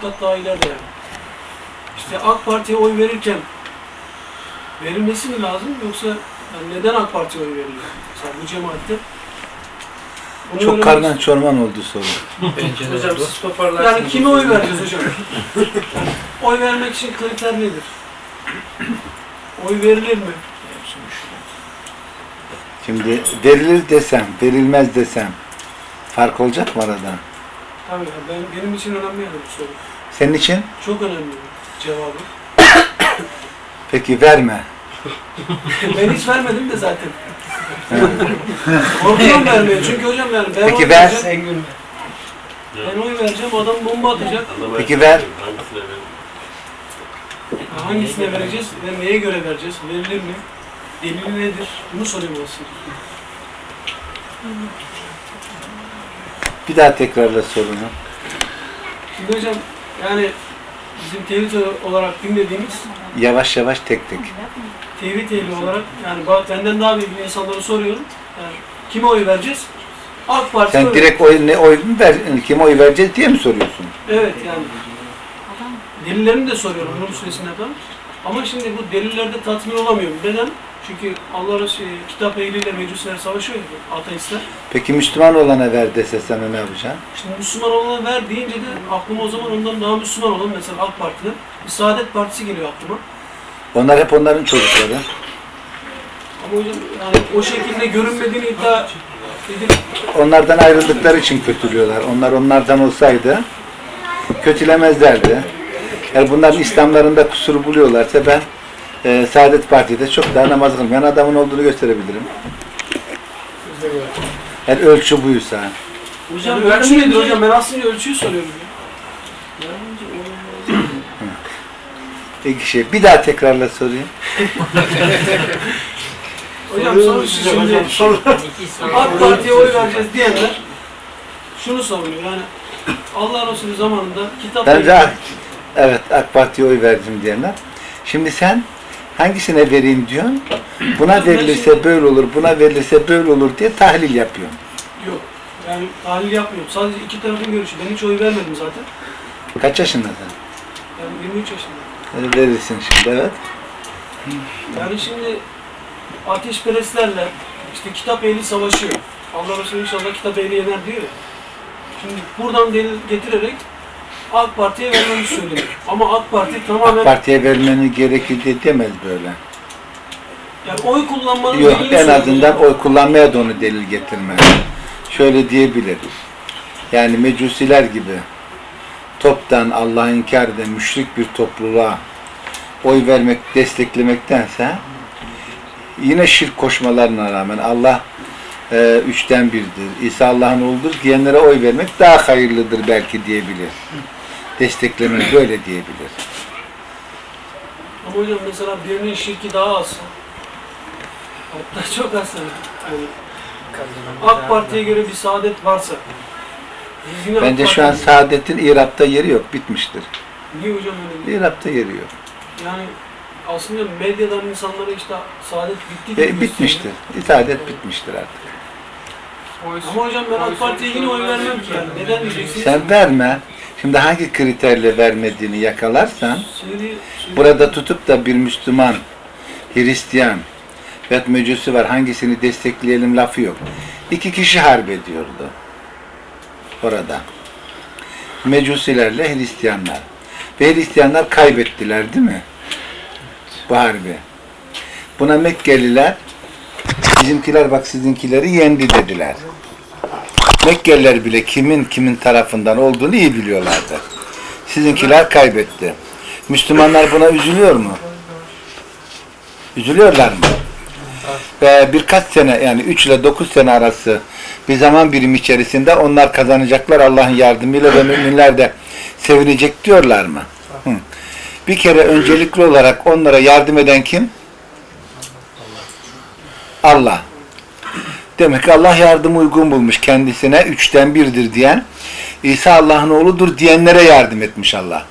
kat kat daha ileride yani. İşte AK Parti'ye oy verirken verilmesi mi lazım yoksa yani neden AK Parti'ye oy veriliyor? Mesela bu cemaatte. Bunu Çok öğrenmek karman çorman oldu soru. Hocam siz toparlarsınız. Yani kime oy vereceğiz hocam? Oy vermek için kriter nedir? Oy verilir mi? Şimdi verilir desem, verilmez desem fark olacak mı arada? Tabii ben, benim için önemli yani bu soru. Senin için? Çok önemli cevabı. Peki verme. ben hiç vermedim de zaten. Korkuyorum vermeye çünkü hocam yani ben Peki ver. vereceğim, ben oy vereceğim adam bomba atacak. Peki ver. Ha, Hangisine vereceğiz ve neye göre vereceğiz? Verilir mi? Delili nedir? Bunu soruyorum aslında. Bir daha tekrarla sorunu. Şimdi hocam yani bizim tevhid olarak dinlediğimiz Yavaş yavaş tek tek. tevhid ehli olarak yani benden daha bilgili insanlara soruyorum. Yani kime oy vereceğiz? AK Parti Sen direkt oy, ne oy mu ver, kime oy vereceğiz diye mi soruyorsun? Evet yani. Delillerini de soruyorum Nur suresinde falan. Ama şimdi bu delillerde tatmin olamıyorum. Neden? Çünkü Allah Resulü kitap ehliyle meclisler savaşıyor ya, ateistler. Peki Müslüman olana ver dese sana ne yapacaksın? Şimdi Müslüman olana ver deyince de aklıma o zaman ondan daha Müslüman olan mesela AK Parti'nin bir Saadet Partisi geliyor aklıma. Onlar hep onların çocukları. Ama hocam yani o şekilde görünmediğini iddia edip Onlardan ayrıldıkları için kötülüyorlar. Onlar onlardan olsaydı kötülemezlerdi. Eğer bunların İslamlarında kusur buluyorlarsa ben e, Saadet Parti'de çok daha namaz kılmayan adamın olduğunu gösterebilirim. Eğer ölçü buysa. Hocam ölçü nedir hocam? Ben aslında ölçüyü soruyorum. İki şey. Bir daha tekrarla sorayım. Hocam soru şu şimdi AK Parti'ye oy vereceğiz diyenler şunu savunuyor yani Allah Resulü zamanında kitap Ben de evet AK Parti'ye oy verdim diyenler. Şimdi sen hangisine vereyim diyorsun? Buna verilirse böyle olur, buna verilirse böyle olur diye tahlil yapıyorsun. yok. Yani tahlil yapmıyorum. Sadece iki tarafın görüşü. Ben hiç oy vermedim zaten. Kaç yaşındasın? Yani 23 yaşındayım. Hadi verirsin şimdi evet. Yani şimdi ateşperestlerle işte kitap ehli savaşıyor. Allah Resulü inşallah kitap ehli yener diyor ya. Şimdi buradan delil getirerek AK Parti'ye vermemiz söyleniyor. Ama AK Parti tamamen AK Parti'ye vermeni gerekir diye demez böyle. yani oy kullanmanın Yok en söylüyor. azından oy kullanmaya da onu delil getirmez. Şöyle diyebiliriz. Yani mecusiler gibi toptan Allah'ı inkar eden müşrik bir topluluğa oy vermek, desteklemektense yine şirk koşmalarına rağmen Allah e, üçten birdir, İsa Allah'ın oğludur diyenlere oy vermek daha hayırlıdır belki diyebilir. Desteklemek böyle diyebilir. Ama hocam mesela birinin şirki daha azsa hatta çok azsa yani AK Parti'ye göre bir saadet varsa yine Bence şu an saadetin İrab'da yeri yok, bitmiştir. Niye hocam öyle? İrab'da yeri yok. Yani aslında medyadan insanlara işte saadet bitti gibi E, bitmiştir. Saadet bitmiştir artık. Ama hocam ben AK Parti'ye yine oy vermem ki yani. Neden diyeceksiniz? Sen verme. Şimdi hangi kriterle vermediğini yakalarsan burada tutup da bir Müslüman, Hristiyan ve mecusi var hangisini destekleyelim lafı yok. İki kişi harp ediyordu orada. Mecusilerle Hristiyanlar. Ve Hristiyanlar kaybettiler değil mi? Bu harbi. Buna Mekkeliler bizimkiler bak sizinkileri yendi dediler. Mekkeliler bile kimin kimin tarafından olduğunu iyi biliyorlardı. Sizinkiler kaybetti. Müslümanlar buna üzülüyor mu? Üzülüyorlar mı? Ve birkaç sene yani 3 ile 9 sene arası bir zaman birimi içerisinde onlar kazanacaklar Allah'ın yardımıyla ve müminler de sevinecek diyorlar mı? Hı. Bir kere öncelikli olarak onlara yardım eden kim? Allah. Demek ki Allah yardım uygun bulmuş kendisine üçten birdir diyen İsa Allah'ın oğludur diyenlere yardım etmiş Allah.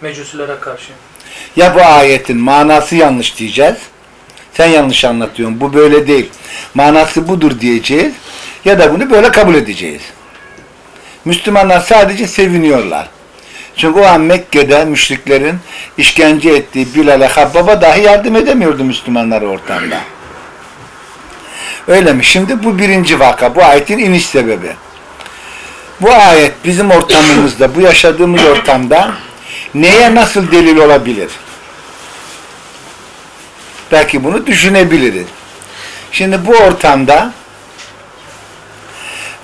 Mecusilere karşı. Ya bu ayetin manası yanlış diyeceğiz. Sen yanlış anlatıyorsun. Bu böyle değil. Manası budur diyeceğiz. Ya da bunu böyle kabul edeceğiz. Müslümanlar sadece seviniyorlar. Çünkü o an Mekke'de müşriklerin işkence ettiği Bilal'e Habbab'a dahi yardım edemiyordu Müslümanlar ortamda. Öyle mi? Şimdi bu birinci vaka. Bu ayetin iniş sebebi. Bu ayet bizim ortamımızda, bu yaşadığımız ortamda neye nasıl delil olabilir? Belki bunu düşünebiliriz. Şimdi bu ortamda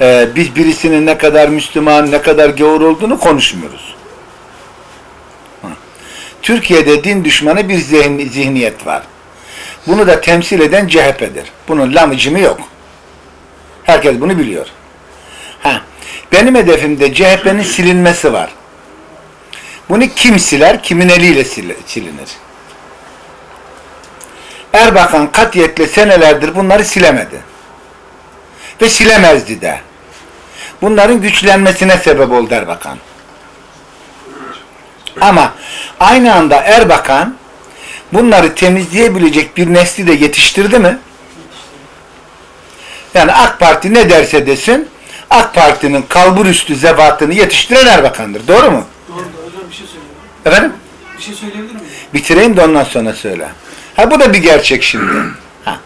e, biz birisinin ne kadar Müslüman, ne kadar gavur olduğunu konuşmuyoruz. Türkiye'de din düşmanı bir zihni, zihniyet var. Bunu da temsil eden CHP'dir. Bunun lamıcımı yok. Herkes bunu biliyor. Ha, benim hedefimde CHP'nin silinmesi var. Bunu kim siler? Kimin eliyle sil- silinir? Erbakan katiyetle senelerdir bunları silemedi. Ve silemezdi de. Bunların güçlenmesine sebep oldu Erbakan. Ama aynı anda Erbakan bunları temizleyebilecek bir nesli de yetiştirdi mi? Yani AK Parti ne derse desin AK Parti'nin kalburüstü zevatını yetiştiren Erbakan'dır. Doğru mu? Doğru hocam bir şey söyleyeyim. Efendim? Bir şey söyleyebilir miyim? Bitireyim de ondan sonra söyle. Ha bu da bir gerçek şimdi. Ha.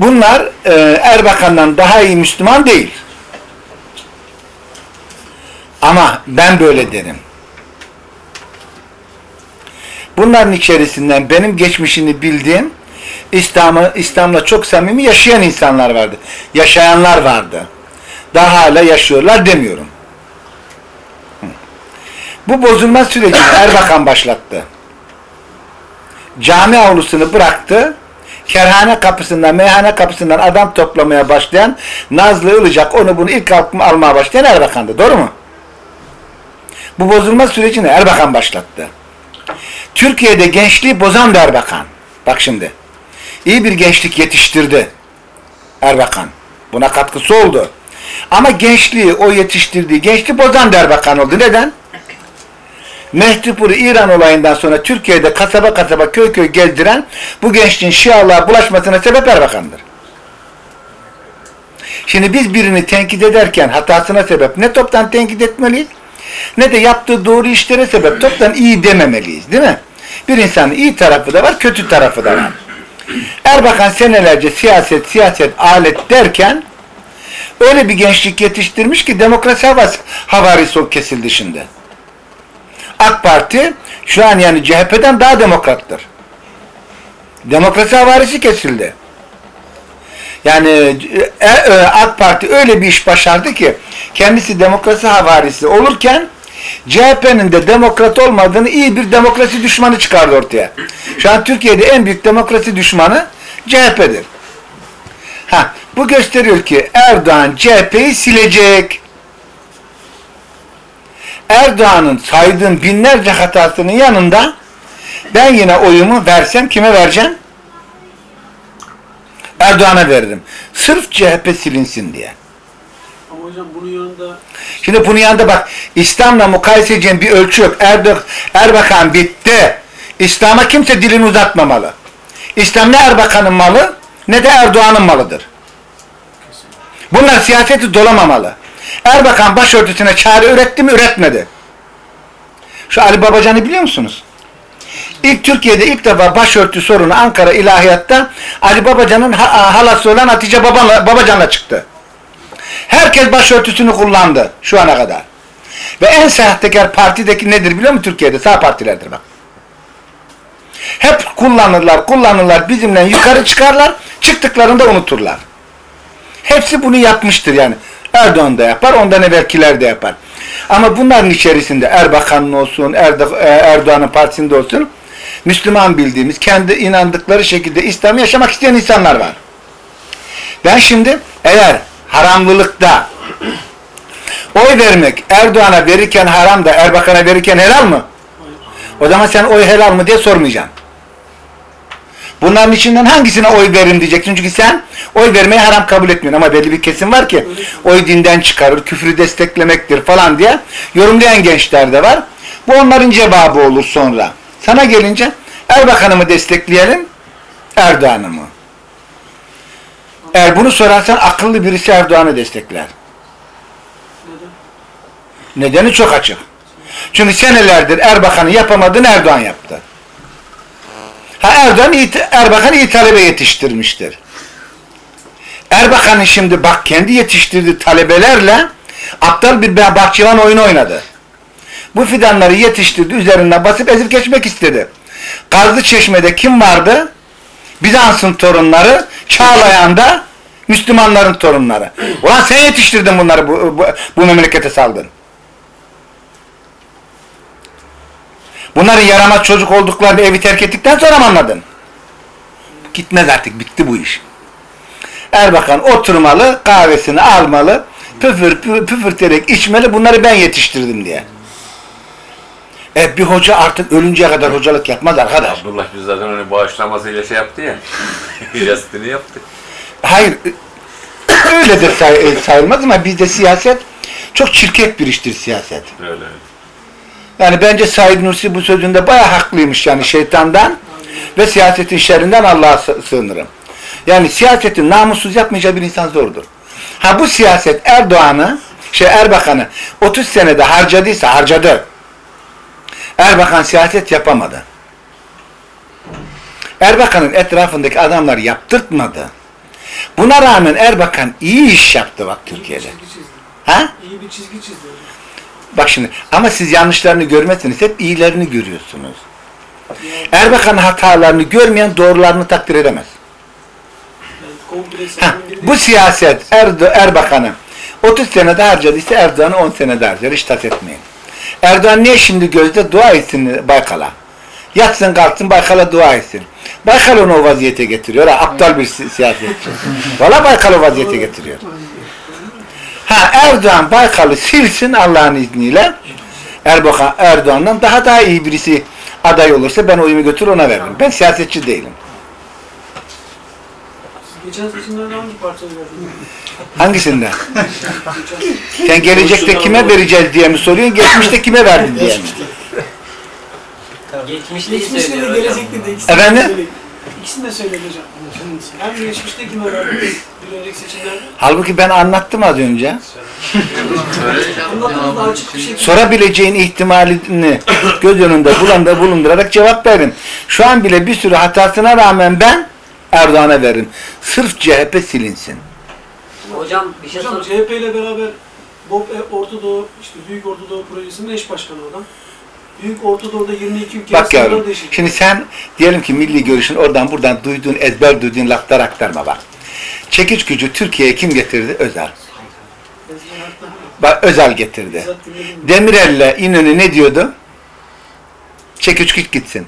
Bunlar e, Erbakan'dan daha iyi Müslüman değil. Ama ben böyle derim. Bunların içerisinden benim geçmişini bildiğim İslam'ı İslam'la çok samimi yaşayan insanlar vardı. Yaşayanlar vardı. Daha hala yaşıyorlar demiyorum. Bu bozulma sürecini Erbakan başlattı cami avlusunu bıraktı. Kerhane kapısından, meyhane kapısından adam toplamaya başlayan Nazlı Ilıcak onu bunu ilk al- almaya başlayan Erbakan'dı. Doğru mu? Bu bozulma sürecini Erbakan başlattı. Türkiye'de gençliği bozan da Erbakan. Bak şimdi. İyi bir gençlik yetiştirdi Erbakan. Buna katkısı oldu. Ama gençliği, o yetiştirdiği gençliği bozan da Erbakan oldu. Neden? Mehdipur İran olayından sonra Türkiye'de kasaba kasaba köy köy gezdiren bu gençliğin Şialığa bulaşmasına sebep Erbakan'dır. Şimdi biz birini tenkit ederken hatasına sebep ne toptan tenkit etmeliyiz ne de yaptığı doğru işlere sebep toptan iyi dememeliyiz değil mi? Bir insanın iyi tarafı da var, kötü tarafı da var. Erbakan senelerce siyaset, siyaset, alet derken öyle bir gençlik yetiştirmiş ki demokrasi havası havarisi o kesildi şimdi. AK Parti şu an yani CHP'den daha demokrattır. Demokrasi havarisi kesildi. Yani e, e, AK Parti öyle bir iş başardı ki kendisi demokrasi havarisi olurken CHP'nin de demokrat olmadığını iyi bir demokrasi düşmanı çıkardı ortaya. Şu an Türkiye'de en büyük demokrasi düşmanı CHP'dir. Ha, bu gösteriyor ki Erdoğan CHP'yi silecek. Erdoğan'ın saydığım binlerce hatasının yanında ben yine oyumu versem kime vereceğim? Erdoğan'a veririm. Sırf CHP silinsin diye. Ama hocam bunun yanında Şimdi bunun yanında bak İslam'la mukayese edeceğim bir ölçü yok. Erdo Erbakan bitti. İslam'a kimse dilini uzatmamalı. İslam ne Erbakan'ın malı ne de Erdoğan'ın malıdır. Bunlar siyaseti dolamamalı. Erbakan başörtüsüne çare üretti mi üretmedi. Şu Ali Babacan'ı biliyor musunuz? İlk Türkiye'de ilk defa başörtü sorunu Ankara İlahiyat'ta Ali Babacan'ın ha- halası olan Hatice Baban'la, Babacan'la çıktı. Herkes başörtüsünü kullandı şu ana kadar. Ve en sahtekar partideki nedir biliyor musun Türkiye'de? Sağ partilerdir bak. Hep kullanırlar, kullanırlar, bizimle yukarı çıkarlar, çıktıklarında unuturlar. Hepsi bunu yapmıştır yani. Erdoğan da yapar, ondan evvelkiler de yapar. Ama bunların içerisinde Erbakan'ın olsun, e, Erdoğan'ın partisinde olsun, Müslüman bildiğimiz, kendi inandıkları şekilde İslam'ı yaşamak isteyen insanlar var. Ben şimdi eğer haramlılıkta oy vermek Erdoğan'a verirken haram da Erbakan'a verirken helal mı? O zaman sen oy helal mı diye sormayacaksın. Bunların içinden hangisine oy veririm diyeceksin. Çünkü sen oy vermeyi haram kabul etmiyorsun. Ama belli bir kesim var ki oy dinden çıkarır, küfrü desteklemektir falan diye yorumlayan gençler de var. Bu onların cevabı olur sonra. Sana gelince Erbakan'ı mı destekleyelim, Erdoğan'ı mı? Eğer bunu sorarsan akıllı birisi Erdoğan'ı destekler. neden? Nedeni çok açık. Çünkü senelerdir Erbakan'ın yapamadığını Erdoğan yaptı. Ha Erdoğan iyi, Erbakan iyi talebe yetiştirmiştir. Erbakan'ın şimdi bak kendi yetiştirdiği talebelerle aptal bir bahçıvan oyunu oynadı. Bu fidanları yetiştirdi, üzerinden basıp ezip geçmek istedi. Kazlı Çeşme'de kim vardı? Bizans'ın torunları, Çağlayan'da Müslümanların torunları. Ulan sen yetiştirdin bunları bu, bu, bu memlekete saldın. Bunların yaramaz çocuk olduklarını evi terk ettikten sonra mı anladın? Gitmez artık, bitti bu iş. Erbakan oturmalı, kahvesini almalı, püfür pü- püfürterek içmeli, bunları ben yetiştirdim diye. E bir hoca artık ölünceye kadar hocalık yapmaz arkadaş. Abdullah zaten onu bağışlamasıyla şey yaptı ya. Yastını yaptı. Hayır, öyle de say- e, sayılmaz ama bizde siyaset çok çirkef bir iştir siyaset. Öyle öyle. Yani bence Said Nursi bu sözünde bayağı haklıymış yani şeytandan ve siyasetin şerrinden Allah'a sı- sığınırım. Yani siyasetin namussuz yapmayacağı bir insan zordur. Ha bu siyaset Erdoğan'ı, şey Erbakan'ı 30 senede harcadıysa harcadı. Erbakan siyaset yapamadı. Erbakan'ın etrafındaki adamlar yaptırtmadı. Buna rağmen Erbakan iyi iş yaptı bak Türkiye'de. Çizgi çizdi. Ha? İyi bir çizgi çizdi. Bak şimdi ama siz yanlışlarını görmezsiniz. Hep iyilerini görüyorsunuz. Erbakan'ın hatalarını görmeyen doğrularını takdir edemez. Yani Ha, bu siyaset Erdo Erbakan'ı 30 senede harcadıysa Erdoğan'ı 10 senede harcar. Hiç tas etmeyin. Erdoğan niye şimdi gözde dua etsin Baykal'a? Yatsın kalksın Baykal'a dua etsin. Baykal onu o vaziyete getiriyor. Ha, aptal bir si- siyasetçi. Valla Baykal o vaziyete getiriyor. Ha Erdoğan Baykal'ı silsin Allah'ın izniyle. Erbakan, Erdoğan'dan daha daha iyi birisi aday olursa ben oyumu götür ona veririm. Ben siyasetçi değilim. Geçen seçimlerde hangi partiye verdiniz? Hangisinden? Sen gelecekte kime vereceğiz diye mi soruyorsun, geçmişte kime verdin diye mi? Geçmişte Geçmişte de gelecekte de ikisini Efendim? de. İkisini de hocam. Hem geçmişte kime verdiniz bir önceki seçimlerde? Halbuki ben anlattım az önce. Anlattınız da açık bir şekilde. Sorabileceğin ihtimalini göz önünde bulanda bulundurarak cevap verin. Şu an bile bir sürü hatasına rağmen ben Erdoğan'a veririm. Sırf CHP silinsin. Hocam bir şey Hocam sor. CHP ile beraber BOP Orta Doğu, işte Büyük Orta Doğu Projesi'nin eş başkanı adam. Büyük Orta Doğu'da 22 ülke Bak yavrum, şimdi sen diyelim ki milli görüşün oradan buradan duyduğun, ezber duyduğun laflar aktarma bak. Çekiç gücü Türkiye'ye kim getirdi? Özel. Bak Özel getirdi. Demirel'le İnönü ne diyordu? Çekiç güç gitsin.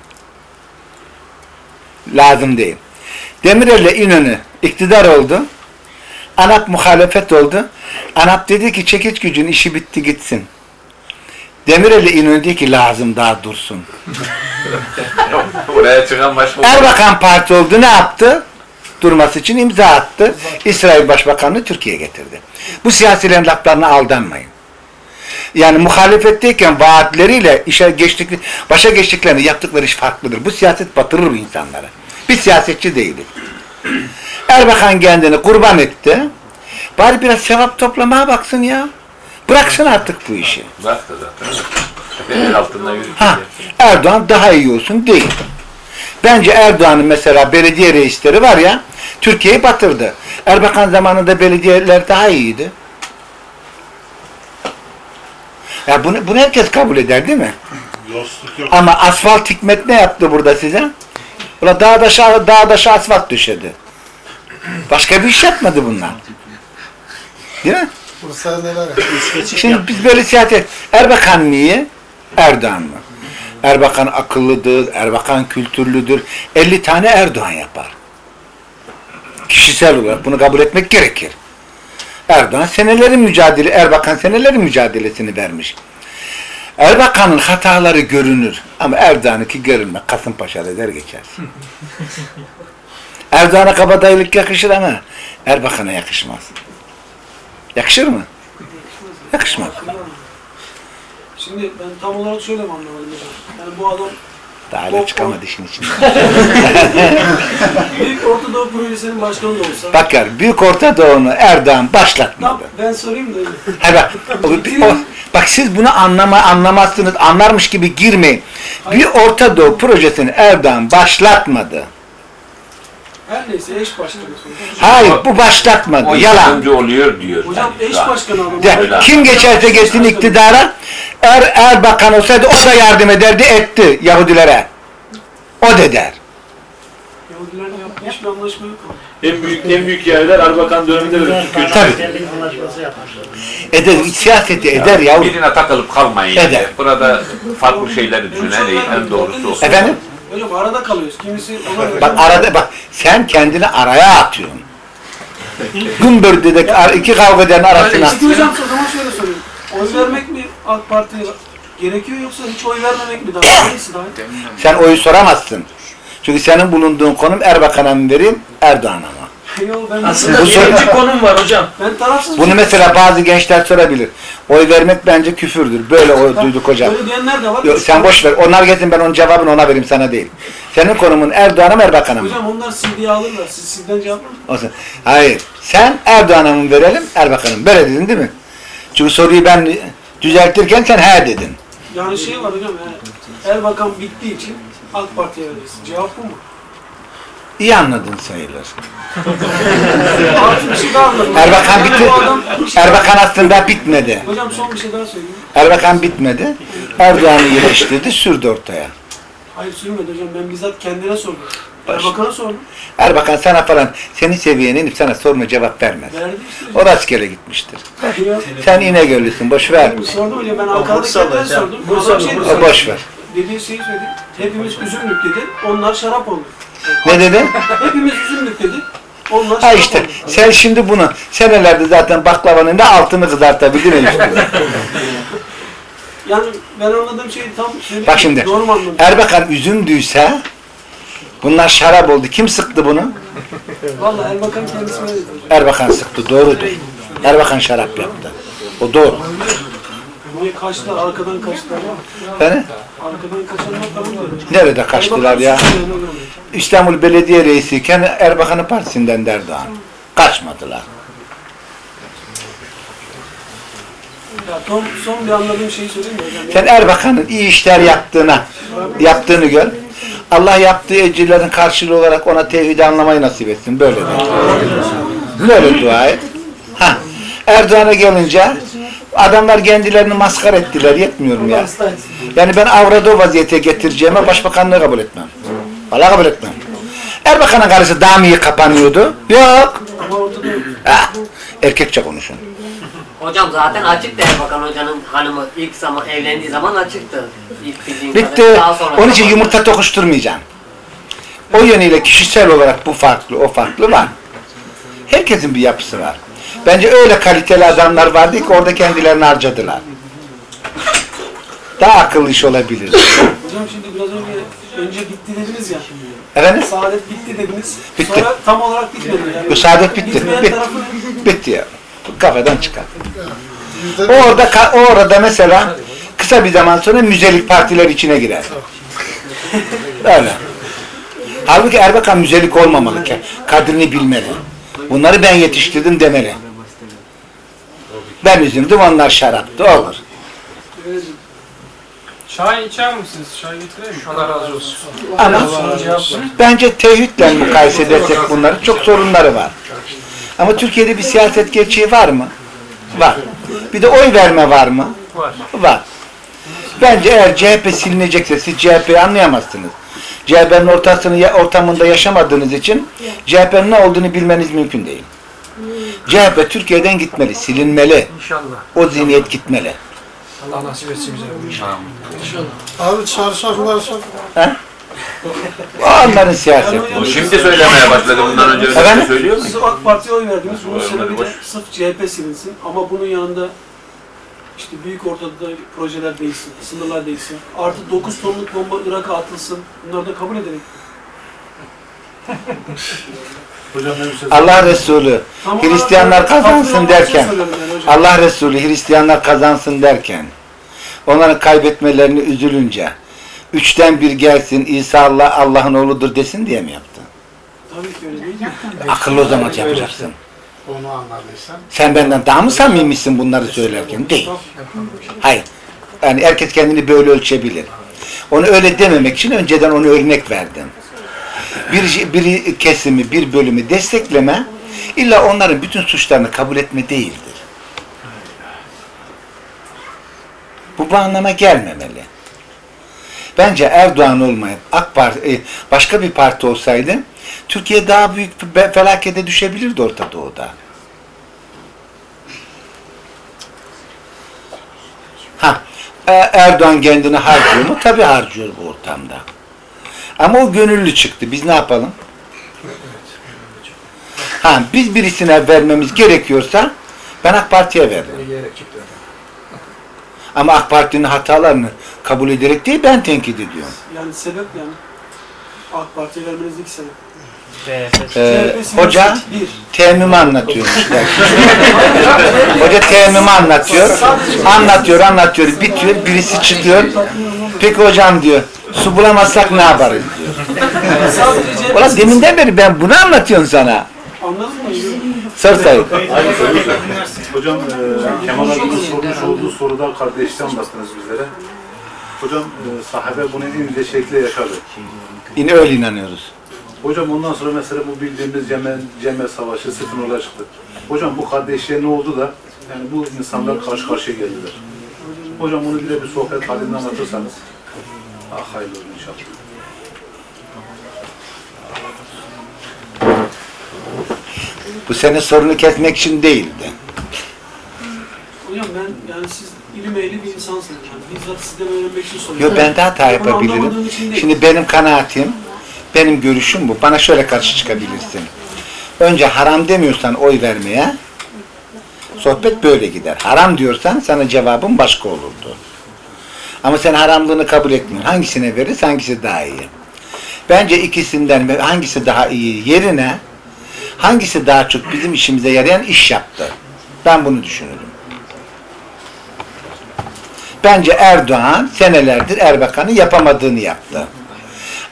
Lazım değil. Demirel'le İnönü iktidar oldu. ANAP muhalefet oldu. ANAP dedi ki çekiç gücün işi bitti gitsin. Demirel'le İnönü dedi ki lazım daha dursun. Oraya çıkan Erbakan parti oldu ne yaptı? Durması için imza attı. İsrail Başbakanlığı Türkiye'ye getirdi. Bu siyasilerin laflarına aldanmayın. Yani muhalefetteyken vaatleriyle işe geçtik, başa geçtiklerini yaptıkları iş farklıdır. Bu siyaset batırır insanları. Biz siyasetçi değiliz. Erbakan kendini kurban etti. Bari biraz sevap toplamaya baksın ya. Bıraksın artık bu işi. Bıraktı zaten. El altından. Ha, Erdoğan daha iyi olsun değil. Bence Erdoğan'ın mesela belediye reisleri var ya, Türkiye'yi batırdı. Erbakan zamanında belediyeler daha iyiydi. Ya bunu, bunu herkes kabul eder değil mi? Ama asfalt hikmet ne yaptı burada size? Ula dağ daşa, dağ daşa asfalt düşedi. Başka bir iş yapmadı bunlar. Değil mi? Bursa'da neler Şimdi biz böyle siyaset. Erbakan iyi? Erdoğan mı? Erbakan akıllıdır, Erbakan kültürlüdür. 50 tane Erdoğan yapar. Kişisel olarak bunu kabul etmek gerekir. Erdoğan senelerin mücadele, Erbakan senelerin mücadelesini vermiş. Erbakan'ın hataları görünür ama Erdoğan'ınki görünmez. Kasımpaşa'da der geçer. Erdoğan'a kabadayılık yakışır ama Erbakan'a yakışmaz. Yakışır mı? Yakışmaz. Şimdi ben tam olarak şöyle mi anlamadım hocam? Yani bu adam Daha hala çıkamadı işin içinden. Büyük Orta Doğu Projesi'nin başkanı da olsa. Bakar Büyük Orta Doğu'nu Erdoğan Tamam, başlatmadı. ben sorayım da. Ha bak, o- o- bak siz bunu anlama anlamazsınız, anlarmış gibi girmeyin. Bir Orta Doğu projesini Erdoğan başlatmadı. Her neyse eş başkanı. Hayır, bu başlatmadı. O Yalan. yardımcı oluyor diyor. Hocam Yani eş başkanı. De, Öyle. kim geçerse geçsin iktidara, er, Erbakan olsaydı o da yardım ederdi, etti Yahudilere. O da der. Yahudilerle yaptığı hiçbir anlaşma yok. ama. En büyük en büyük yerler Erbakan döneminde böyle Türkiye Tabii. Eder, siyaseti eder yavrum. Birine takılıp kalmayın. Eder. Burada farklı şeyleri düşünen en doğrusu o. Efendim? Hocam arada kalıyoruz. Kimisi ona. Bak arada bak sen kendini araya atıyorsun. Gümbürdüdeki ar- iki kavga eden arasına. İşte hocam o zaman şöyle sorayım. Oy vermek mi AK Parti'ye gerekiyor yoksa hiç oy vermemek mi daha? Hangisi daha? iyi? Sen oyu soramazsın. Çünkü senin bulunduğun konum Erbakan'a mı vereyim, Erdoğan'a mı? Yok ben Aslında Bu soru- birinci konum var hocam. ben tarafsız. Bunu mesela bazı gençler sorabilir. Oy vermek bence küfürdür. Böyle oy duyduk hocam. Böyle diyenler de var. Yok, sen boş ver. Onlar gelsin ben onun cevabını ona vereyim sana değil. Senin konumun Erdoğan'a mı Erbakan'a mı? Hocam onlar CD'yi alırlar. Siz sizden cevap alın. Olsun. Hayır. Sen Erdoğan'a mı verelim, Erbakan'a mı? Böyle dedin değil mi? Çünkü soruyu ben düzeltirken sen he dedin. Yani şey var hocam yani Erbakan bittiği için AK Parti'ye verirsin. Cevap bu mu? İyi anladın sayılır. Bir şey daha anladım. Erbakan bitti. Erbakan aslında bitmedi. Hocam son bir şey daha söyleyeyim. Erbakan bitmedi. Erdoğan'ı yetiştirdi, sürdü ortaya. Hayır sürmedi hocam. Ben bizzat kendine sordum. Baş- Erbakan'a sordum. Erbakan sana falan, senin seviyene inip sana sorma cevap vermez. Verdi işte. O rastgele gitmiştir. Ya, Sen İnegöllüsün, boş ver. Sordum hocam ben Ankara'da Bursa'da kendine hocam. sordum. Bursa'da, şey O boş ver. Dediği şeyi söyledi. Hepimiz üzümlük dedi. Onlar şarap oldu. Ne dedin? Hepimiz üzümlük dedi. Onlar Ha işte oldu. sen şimdi bunu senelerde zaten baklavanın da altını kızartabildin işte. Yani ben anladığım şeyi tam söyleyeyim. Bak şimdi Doğru mu? Erbakan üzümdüyse bunlar şarap oldu. Kim sıktı bunu? Valla Erbakan kendisi dedi. Erbakan sıktı. Doğrudur. Erbakan şarap yaptı. O doğru. Niye kaçtılar? Arkadan kaçtılar. Yani Arkadan kaçanlar tamam diyor. nerede kaçtılar ya? İstanbul Belediye Reisiyken Erbakan'ın partisinden Erdoğan. Kaçmadılar. Ya son, son bir anladığım şeyi söyleyeyim mi? Sen Erbakan'ın iyi işler yaptığına, yaptığını gör. Allah yaptığı ecirlerin karşılığı olarak ona tevhidi anlamayı nasip etsin. Böyle de. Böyle dua et. Ha. Erdoğan'a gelince adamlar kendilerini maskar ettiler. Yetmiyorum ya. Yani ben avradı o vaziyete getireceğime başbakanlığı kabul etmem. Vallahi kabul etmem. Erbakan'ın karısı daha mı iyi kapanıyordu? Yok. Ha. Erkekçe konuşun. Hocam zaten açıktı Erbakan Hoca'nın hanımı ilk zaman evlendiği zaman açıktı. İlk Bitti. Onun için yumurta tokuşturmayacağım. O yönüyle kişisel olarak bu farklı, o farklı var. Herkesin bir yapısı var. Bence öyle kaliteli adamlar vardı ki orada kendilerini harcadılar. Daha akıllı iş olabilir. Hocam şimdi biraz önce önce bitti dediniz ya. Efendim? Saadet bitti dediniz. Bitti. Sonra tam olarak bitmedi. Yani. Bu saadet bitti. Bitti. tarafı Bitti ya. Kafadan çıkar. Orada, orada mesela kısa bir zaman sonra müzelik partiler içine girer. Öyle. Halbuki Erbakan müzelik olmamalı. Kadrini bilmeli. Bunları ben yetiştirdim demeli. Ben üzüldüm onlar şaraptı olur. Çay içer misiniz? Çay getireyim mi? Allah razı olsun. Ama bence tevhidle mukayese edersek bunları çok sorunları var. Ama Türkiye'de bir siyaset gerçeği var mı? Var. Bir de oy verme var mı? Var. Var. Bence eğer CHP silinecekse siz CHP'yi anlayamazsınız. CHP'nin ortasını ortamında yaşamadığınız için CHP'nin ne olduğunu bilmeniz mümkün değil. CHP Türkiye'den gitmeli, silinmeli. İnşallah. O zihniyet gitmeli. Allah nasip etsin bize. Abi çarşaf marşaf. O onların siyaseti. O şimdi söylemeye başladı. Bundan önce öyle bir Efendim? şey söylüyor mu? Siz AK Parti'ye oy verdiniz. Bunun sebebi de sırf CHP silinsin. Ama bunun yanında işte büyük ortada projeler değilsin, sınırlar değilsin. Artı 9 tonluk bomba Irak'a atılsın. Bunları da kabul edelim. Hocam ne bir şey Allah Resulü Tam Hristiyanlar kazansın için derken yani. Allah Resulü Hristiyanlar kazansın derken onların kaybetmelerini üzülünce Üçten bir gelsin İsa Allah Allah'ın oğludur desin diye mi yaptı? Tabii ki öyle değil? Akıllı o zaman yapacaksın. Onu anladıysan. Sen benden daha mı samimisin bunları söylerken? Değil. Hayır. Yani herkes kendini böyle ölçebilir. Onu öyle dememek için önceden onu örnek verdim. Bir, bir kesimi, bir bölümü destekleme, illa onların bütün suçlarını kabul etme değildir. Bu bu anlama gelmemeli. Bence Erdoğan olmayıp AK Parti, e, başka bir parti olsaydı Türkiye daha büyük felakete düşebilirdi Orta Doğu'da. Ha, e, Erdoğan kendini harcıyor mu? Tabii harcıyor bu ortamda. Ama o gönüllü çıktı. Biz ne yapalım? Ha, biz birisine vermemiz gerekiyorsa ben AK Parti'ye çıktı. Ama AK Parti'nin hatalarını kabul ederek değil ben tenkit ediyorum. Yani sebep yani. AK Parti'ye vermenizdeki sebep. CHP hoca temmimi anlatıyormuş. hoca temmimi anlatıyor. Anlatıyor, anlatıyor. Bitiyor. Birisi çıkıyor. Peki hocam diyor. Su bulamazsak ne yaparız diyor. Ulan deminden beri ben bunu anlatıyorum sana. Anladın mı? Sor Sayın. Hocam e, Kemal Akın'ın sormuş olduğu soruda kardeşten anlattınız bizlere. Hocam e, sahabe bunu en ince şekilde yaşadı. Yine öyle inanıyoruz. Hocam ondan sonra mesela bu bildiğimiz Ceme, Ceme Savaşı Sıfınola çıktı. Hocam bu kardeşliğe ne oldu da yani bu insanlar karşı karşıya geldiler. Hocam bunu bir de bir sohbet halinde anlatırsanız ah hayırlı olur inşallah. Bu senin sorunu kesmek için değildi. Hocam ben yani siz ilim ehli bir insansınız. Yani bizzat sizden öğrenmek için soruyorum. Yo ben de hata yapabilirim. Şimdi benim kanaatim, benim görüşüm bu. Bana şöyle karşı çıkabilirsin. Önce haram demiyorsan oy vermeye, sohbet böyle gider. Haram diyorsan sana cevabın başka olurdu. Ama sen haramlığını kabul etmiyorsun. Hangisine verirse hangisi daha iyi. Bence ikisinden hangisi daha iyi yerine hangisi daha çok bizim işimize yarayan iş yaptı. Ben bunu düşünürüm. Bence Erdoğan senelerdir Erbakan'ın yapamadığını yaptı.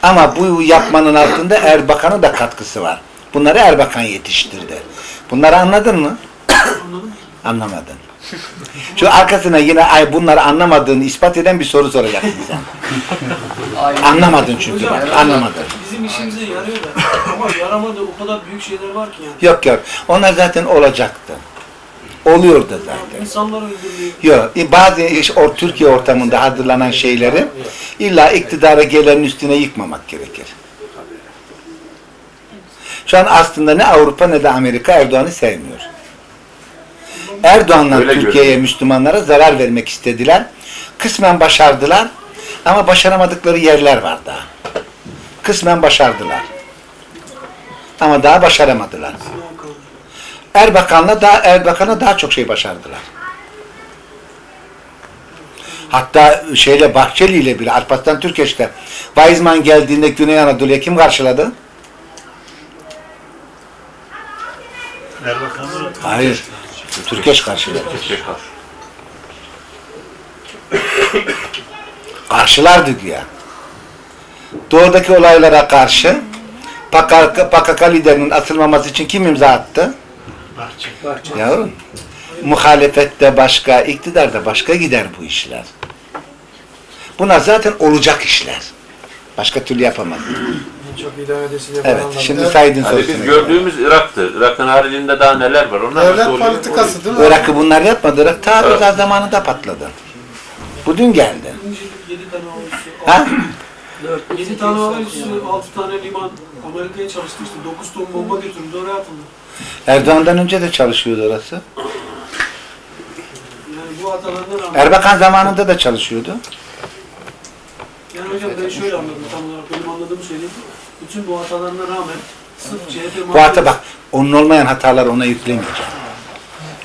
Ama bu yapmanın altında Erbakan'ın da katkısı var. Bunları Erbakan yetiştirdi. Bunları anladın mı? Anlamadın. Şu arkasına yine ay bunları anlamadığını ispat eden bir soru soracaksın sen. Anlamadın çünkü bak, anlamadın. Bizim işimize yarıyor da ama yaramadığı o kadar büyük şeyler var ki yani. Yok yok, onlar zaten olacaktı. Oluyor da zaten. İnsanlar öldürülüyor. Yok, e, bazı iş, o Türkiye ortamında hazırlanan şeyleri illa iktidara gelenin üstüne yıkmamak gerekir. Şu an aslında ne Avrupa ne de Amerika Erdoğan'ı sevmiyor. Erdoğan'la Türkiye'ye. Müslümanlara zarar vermek istediler. Kısmen başardılar ama başaramadıkları yerler var daha. Kısmen başardılar. Ama daha başaramadılar. Erbakan'la daha Erbakan'a daha çok şey başardılar. Hatta şeyle Bahçeli ile bile Alparslan Türkeş'te Weizmann geldiğinde Güney Anadolu'ya kim karşıladı? Erbakan Hayır. Türkeş karşıladı. Karşılardı güya. Doğudaki olaylara karşı PKK, PKK liderinin atılmaması için kim imza attı? Yavrum. Muhalefette başka, iktidarda başka gider bu işler. Bunlar zaten olacak işler. Başka türlü yapamaz. Çok Evet, şimdi Said'in Hani sorusuna biz gördüğümüz Irak'tı. Irak'ın haricinde daha neler var? Onlar nasıl Devlet oluyor? politikası değil mi? Irak'ı bunlar yapmadı. Irak ta Evet. Özal zamanında patladı. Bu dün geldi. 7 tane üssü, Ha? 7 tane hava üssü, 6 tane liman Amerika'ya çalıştı işte 9 ton bomba götürüldü oraya atıldı. Erdoğan'dan önce de çalışıyordu orası. Yani Erbakan zamanında da çalışıyordu. Yani hocam ben şöyle anladım tam olarak benim anladığımı söyleyeyim. Bütün bu hatalarına rağmen sırf CHP Bu hata bak, onun olmayan hatalar ona yüklemeyeceğim.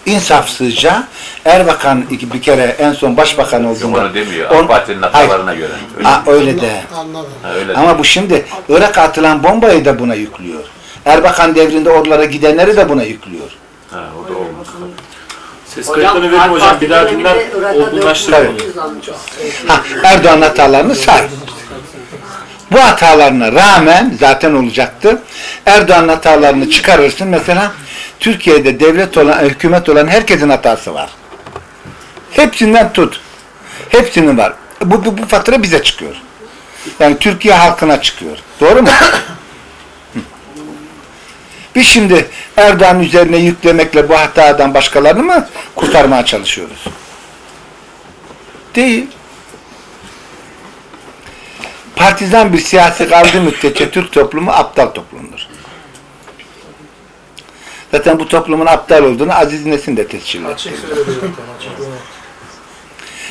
İnsafsızca Erbakan iki- bir kere en son başbakan olduğunda onu demiyor. On- AK Parti'nin hatalarına göre. Öyle, Ha, öyle de. Anladım. ha, öyle Ama bu şimdi Irak'a atılan bombayı da buna yüklüyor. Erbakan devrinde oralara gidenleri de buna yüklüyor. Ha, o da olmaz. Ses kayıtlarını verin hocam. Bir daha dinler olgunlaştırın. 400 almış. Ha, Erdoğan hatalarını say. Bu hatalarına rağmen zaten olacaktı. Erdoğan'ın hatalarını çıkarırsın. Mesela Türkiye'de devlet olan, hükümet olan herkesin hatası var. Hepsinden tut. Hepsinin var. Bu, bu, bu fatura bize çıkıyor. Yani Türkiye halkına çıkıyor. Doğru mu? Biz şimdi Erdoğan üzerine yüklemekle bu hatadan başkalarını mı kurtarmaya çalışıyoruz? Değil. Partizan bir siyasi kaldığı müddetçe Türk toplumu aptal toplumdur. Zaten bu toplumun aptal olduğunu Aziz Nesin de tescil etti.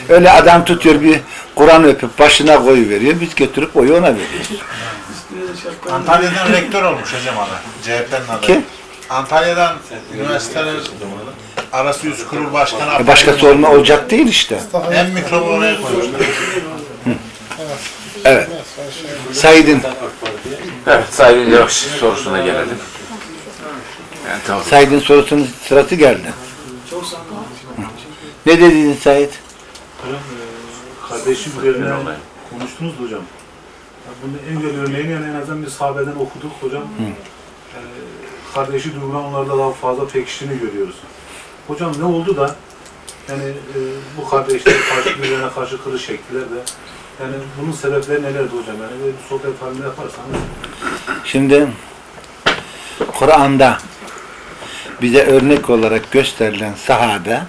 Öyle adam tutuyor bir Kur'an öpüp başına koyu veriyor. Biz götürüp oyu ona veriyoruz. Antalya'dan rektör olmuş hocam ana. CHP'nin adayı. Kim? Antalya'dan üniversiteler arası yüz kurul başkanı. E başkası olma olacak değil işte. En mikrobu oraya koymuşlar. Evet. Said'in Evet, Said'in cevap sorusuna gelelim. Yani tamam. Said'in sorusunun sırası geldi. Ne dedin Said? E, kardeşim üzerine konuştunuz hocam. Bunun en güzel örneğini yani en azından bir sahabeden okuduk hocam. Yani kardeşi duygulan onlarda daha fazla pekiştiğini görüyoruz. Hocam ne oldu da yani e, bu kardeşler karşı birbirine karşı kırış çektiler de yani bunun sebepleri nelerdi hocam? Yani böyle bir sohbet halinde yaparsanız Şimdi Kur'an'da bize örnek olarak gösterilen sahabe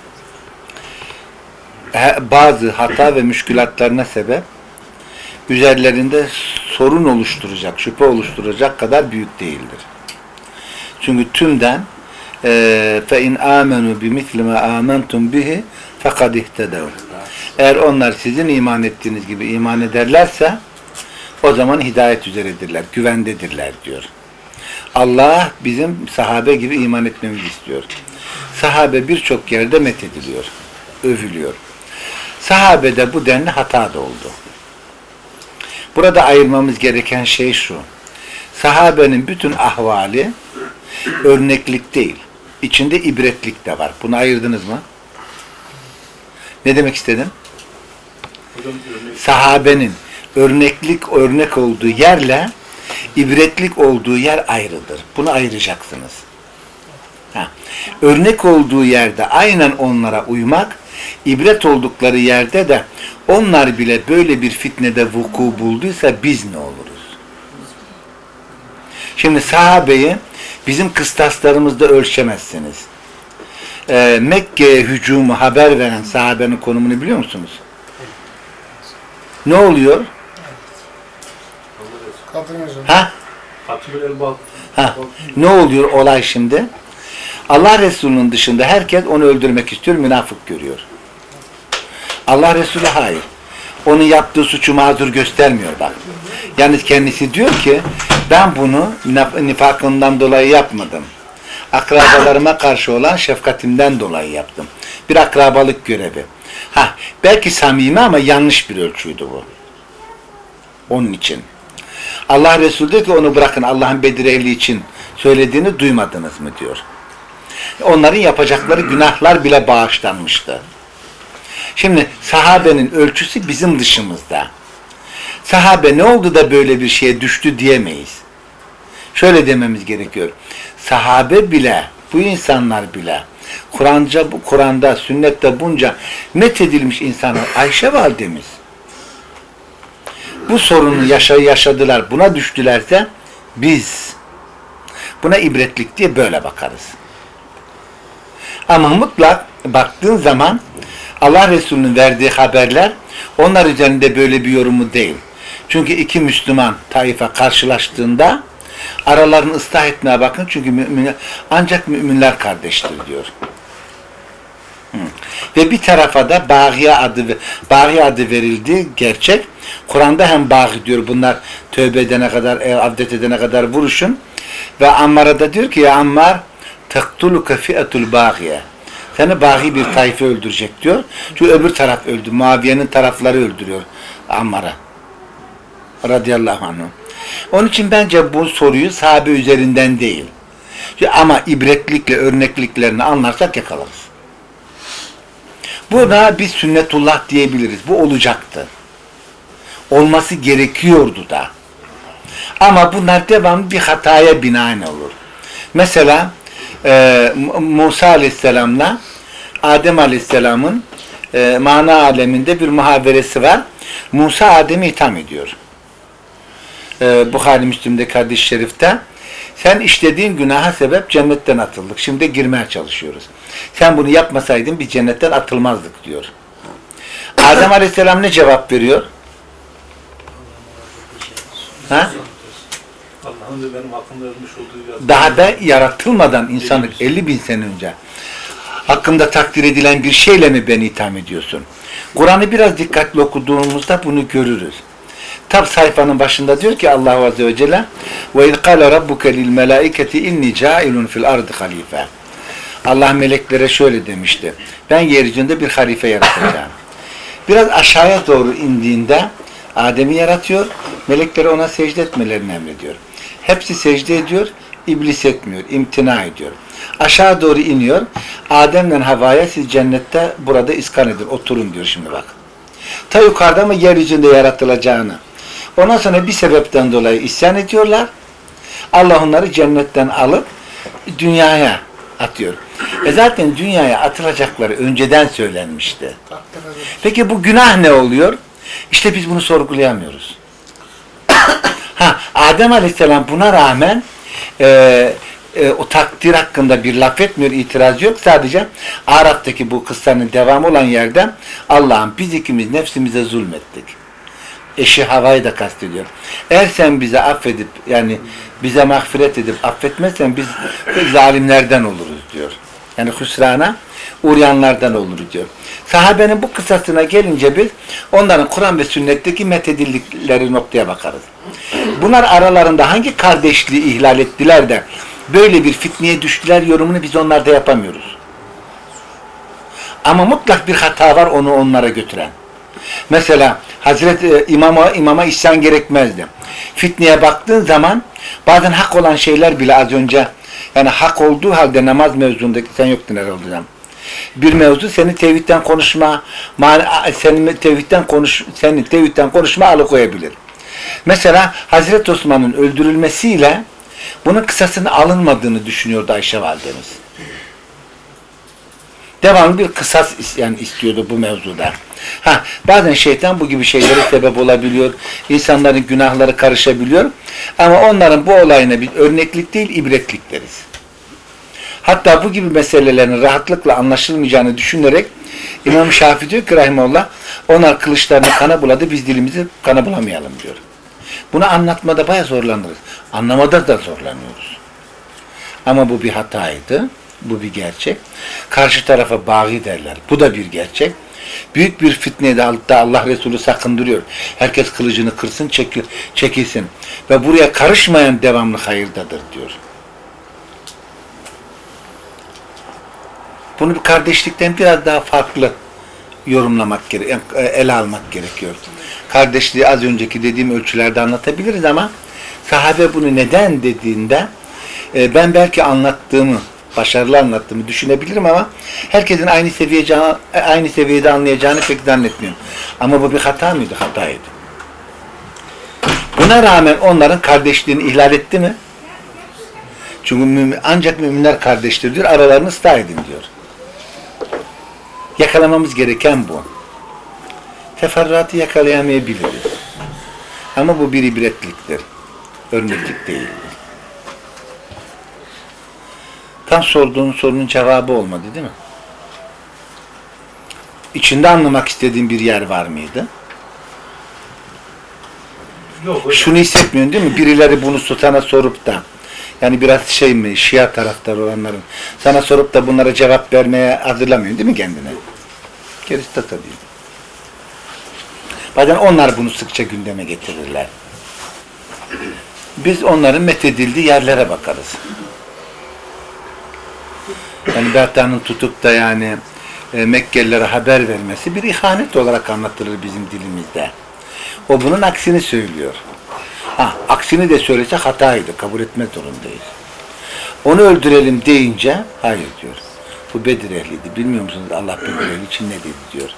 bazı hata ve müşkülatlarına sebep üzerlerinde sorun oluşturacak, şüphe oluşturacak kadar büyük değildir. Çünkü tümden amenu bi misli ma amantum bihi fekad ihtedev. Eğer onlar sizin iman ettiğiniz gibi iman ederlerse o zaman hidayet üzeredirler, güvendedirler diyor. Allah bizim sahabe gibi iman etmemizi istiyor. Sahabe birçok yerde methediliyor, övülüyor. Sahabede bu denli hata da oldu. Burada ayırmamız gereken şey şu. Sahabenin bütün ahvali örneklik değil. İçinde ibretlik de var. Bunu ayırdınız mı? Ne demek istedim? sahabenin örneklik örnek olduğu yerle ibretlik olduğu yer ayrıdır. Bunu ayıracaksınız. Ha. Örnek olduğu yerde aynen onlara uymak, ibret oldukları yerde de onlar bile böyle bir fitnede vuku bulduysa biz ne oluruz? Şimdi sahabeyi bizim kıstaslarımızda ölçemezsiniz. Ee, Mekke'ye hücumu haber veren sahabenin konumunu biliyor musunuz? Ne oluyor? Ha? Ha. Ne oluyor olay şimdi? Allah Resulü'nün dışında herkes onu öldürmek istiyor, münafık görüyor. Allah Resulü hayır. Onun yaptığı suçu mazur göstermiyor bak. Yalnız kendisi diyor ki ben bunu nif- nifakından dolayı yapmadım. Akrabalarıma karşı olan şefkatimden dolayı yaptım. Bir akrabalık görevi. Ha, belki samimi ama yanlış bir ölçüydü bu. Onun için. Allah Resulü diyor ki onu bırakın Allah'ın Bedir ehli için söylediğini duymadınız mı diyor. Onların yapacakları günahlar bile bağışlanmıştı. Şimdi sahabenin ölçüsü bizim dışımızda. Sahabe ne oldu da böyle bir şeye düştü diyemeyiz. Şöyle dememiz gerekiyor. Sahabe bile, bu insanlar bile Kur'anca, Kur'an'da, sünnette bunca methedilmiş insanlar Ayşe validemiz bu sorunu yaşa yaşadılar, buna düştülerse biz buna ibretlik diye böyle bakarız. Ama mutlak baktığın zaman Allah Resulü'nün verdiği haberler onlar üzerinde böyle bir yorumu değil. Çünkü iki Müslüman taife karşılaştığında aralarını ıslah etmeye bakın çünkü mümin, ancak müminler kardeştir diyor. Hı. Ve bir tarafa da Bağiye adı Baği adı verildi gerçek. Kur'an'da hem Baği diyor bunlar tövbe edene kadar, e, abdet edene kadar vuruşun. Ve Ammar'a da diyor ki ya Ammar taktuluka fi'etul Bağiye. Seni Baği bir tayfe öldürecek diyor. Çünkü öbür taraf öldü. Muaviye'nin tarafları öldürüyor Ammar'a. Radıyallahu anh. Onun için bence bu soruyu sahabe üzerinden değil. Ama ibretlikle, örnekliklerini anlarsak yakalarız. Buna biz sünnetullah diyebiliriz. Bu olacaktı. Olması gerekiyordu da. Ama bunlar devamlı bir hataya binaen olur. Mesela e, Mu- Musa Aleyhisselam'la Adem Aleyhisselam'ın e, mana aleminde bir muhaberesi var. Musa Adem'i itham ediyor. E, Bukhari Müslim'de hadis-i şerifte sen işlediğin günaha sebep cennetten atıldık. Şimdi girmeye çalışıyoruz. Sen bunu yapmasaydın biz cennetten atılmazdık diyor. Adem Aleyhisselam ne cevap veriyor? Ha? Allah'ın da benim hakkımda yazmış olduğu yazı. Daha da yaratılmadan insanlık 50 bin sene önce hakkında takdir edilen bir şeyle mi beni itham ediyorsun? Kur'an'ı biraz dikkatli okuduğumuzda bunu görürüz. Tab sayfanın başında diyor ki Allah Azze ve Celle ve kâle rabbuke lil melâiketi inni câilun fil ardı halife. Allah meleklere şöyle demişti. Ben yeryüzünde bir halife yaratacağım. Biraz aşağıya doğru indiğinde Adem'i yaratıyor. Melekleri ona secde etmelerini emrediyor. Hepsi secde ediyor. iblis etmiyor. imtina ediyor. Aşağı doğru iniyor. Adem'le Havva'ya siz cennette burada iskan edin. Oturun diyor şimdi bak. Ta yukarıda mı yeryüzünde yaratılacağını. Ondan sonra bir sebepten dolayı isyan ediyorlar. Allah onları cennetten alıp dünyaya atıyor. E zaten dünyaya atılacakları önceden söylenmişti. Peki bu günah ne oluyor? İşte biz bunu sorgulayamıyoruz. Ha, Adem Aleyhisselam buna rağmen e, e, o takdir hakkında bir laf etmiyor, itiraz yok. Sadece Arap'taki bu kıssanın devamı olan yerde Allah'ım biz ikimiz nefsimize zulmettik. Eşi Hava'yı da kastediyor. Eğer sen bize affedip yani bize mağfiret edip affetmezsen biz zalimlerden oluruz diyor. Yani hüsrana uğrayanlardan olur diyor. Sahabenin bu kısasına gelince biz onların Kur'an ve sünnetteki methedildikleri noktaya bakarız. Bunlar aralarında hangi kardeşliği ihlal ettiler de böyle bir fitneye düştüler yorumunu biz onlarda yapamıyoruz. Ama mutlak bir hata var onu onlara götüren. Mesela Hazreti e, imama imama isyan gerekmezdi. Fitneye baktığın zaman bazen hak olan şeyler bile az önce yani hak olduğu halde namaz mevzundaki sen yoktun herhalde. Bir mevzu seni tevhidden konuşma, senin tevhidden konuş, senin tevhidden konuşma alıkoyabilir. Mesela Hazreti Osman'ın öldürülmesiyle bunun kısasını alınmadığını düşünüyordu Ayşe validemiz. Devamlı bir kısas yani istiyordu bu mevzuda. Ha, bazen şeytan bu gibi şeylere sebep olabiliyor. İnsanların günahları karışabiliyor. Ama onların bu olayına bir örneklik değil, ibretlik deriz. Hatta bu gibi meselelerin rahatlıkla anlaşılmayacağını düşünerek İmam Şafii diyor ki Rahimullah onlar kılıçlarını kana buladı biz dilimizi kana bulamayalım diyor. Bunu anlatmada bayağı zorlanırız. Anlamada da zorlanıyoruz. Ama bu bir hataydı. Bu bir gerçek. Karşı tarafa bağı derler. Bu da bir gerçek. Büyük bir fitnede Allah Resulü sakındırıyor. Herkes kılıcını kırsın, çekil, çekilsin. Ve buraya karışmayan devamlı hayırdadır diyor. Bunu bir kardeşlikten biraz daha farklı yorumlamak gerekiyor, ele almak gerekiyor. Kardeşliği az önceki dediğim ölçülerde anlatabiliriz ama sahabe bunu neden dediğinde e, ben belki anlattığımı, başarılı anlattığımı düşünebilirim ama herkesin aynı seviyece aynı seviyede anlayacağını pek zannetmiyorum. Ama bu bir hata mıydı? Hataydı. Buna rağmen onların kardeşliğini ihlal etti mi? Çünkü mümin, ancak müminler kardeştir diyor. Aralarını ıslah edin diyor. Yakalamamız gereken bu. Teferruatı yakalayamayabiliriz. Ama bu bir ibretliktir. Örneklik değil. Tam sorduğun sorunun cevabı olmadı değil mi? İçinde anlamak istediğin bir yer var mıydı? Yok. Şunu hissetmiyorsun değil mi? Birileri bunu sultana sorup da yani biraz şey mi, şia taraftar olanların sana sorup da bunlara cevap vermeye hazırlamıyorsun değil mi kendine? Gerisi tabii. Bazen onlar bunu sıkça gündeme getirirler. Biz onların methedildiği yerlere bakarız. Yani Berta'nın tutup da yani e, Mekkelilere haber vermesi bir ihanet olarak anlatılır bizim dilimizde. O bunun aksini söylüyor. Ha, aksini de söylese hataydı. Kabul etme zorundayız. Onu öldürelim deyince hayır diyor. Bu Bedir ehliydi. Bilmiyor musunuz Allah Bedir ehli için ne dedi diyor.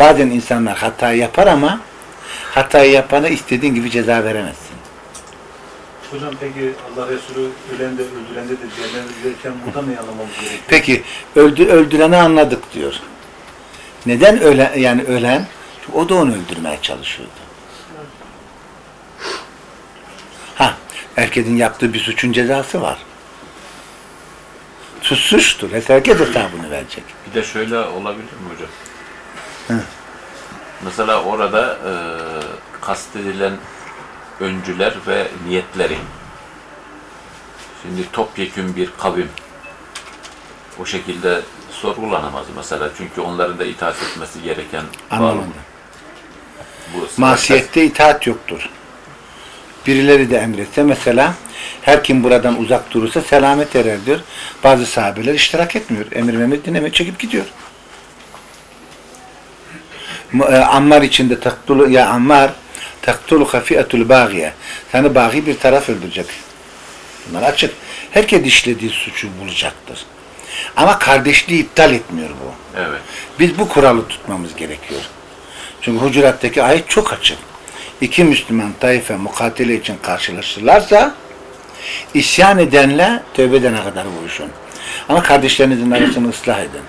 Bazen insanlar hata yapar ama hatayı yapana istediğin gibi ceza veremezsin. Hocam peki Allah Resulü ölen de öldüren de de değerlendirirken burada ne anlamamız gerekiyor? Peki öldü, öldüreni anladık diyor. Neden ölen yani ölen? Çünkü o da onu öldürmeye çalışıyordu. Ha, herkesin yaptığı bir suçun cezası var. Suç suçtur. Herkes hesabını verecek. Bir de şöyle olabilir mi hocam? Mesela orada e, kastedilen öncüler ve niyetleri. Şimdi topyekün bir kavim o şekilde sorgulanamaz mesela. Çünkü onların da itaat etmesi gereken Anlamadım. Bu savaşta- Masiyette itaat yoktur. Birileri de emretse mesela her kim buradan uzak durursa selamet erer diyor. Bazı sahabeler iştirak etmiyor. Emir Mehmet dinlemiyor. Çekip gidiyor. E, Ammar içinde taktulu ya Ammar taktulu hafiyetul bagiye. Seni bagi bir taraf öldürecek. Bunlar açık. Herkes işlediği suçu bulacaktır. Ama kardeşliği iptal etmiyor bu. Evet. Biz bu kuralı tutmamız gerekiyor. Çünkü Hucurat'taki ayet çok açık. İki Müslüman taife mukatele için karşılaşırlarsa isyan edenle tövbe edene kadar vuruşun. Ama kardeşlerinizin arasını ıslah edin.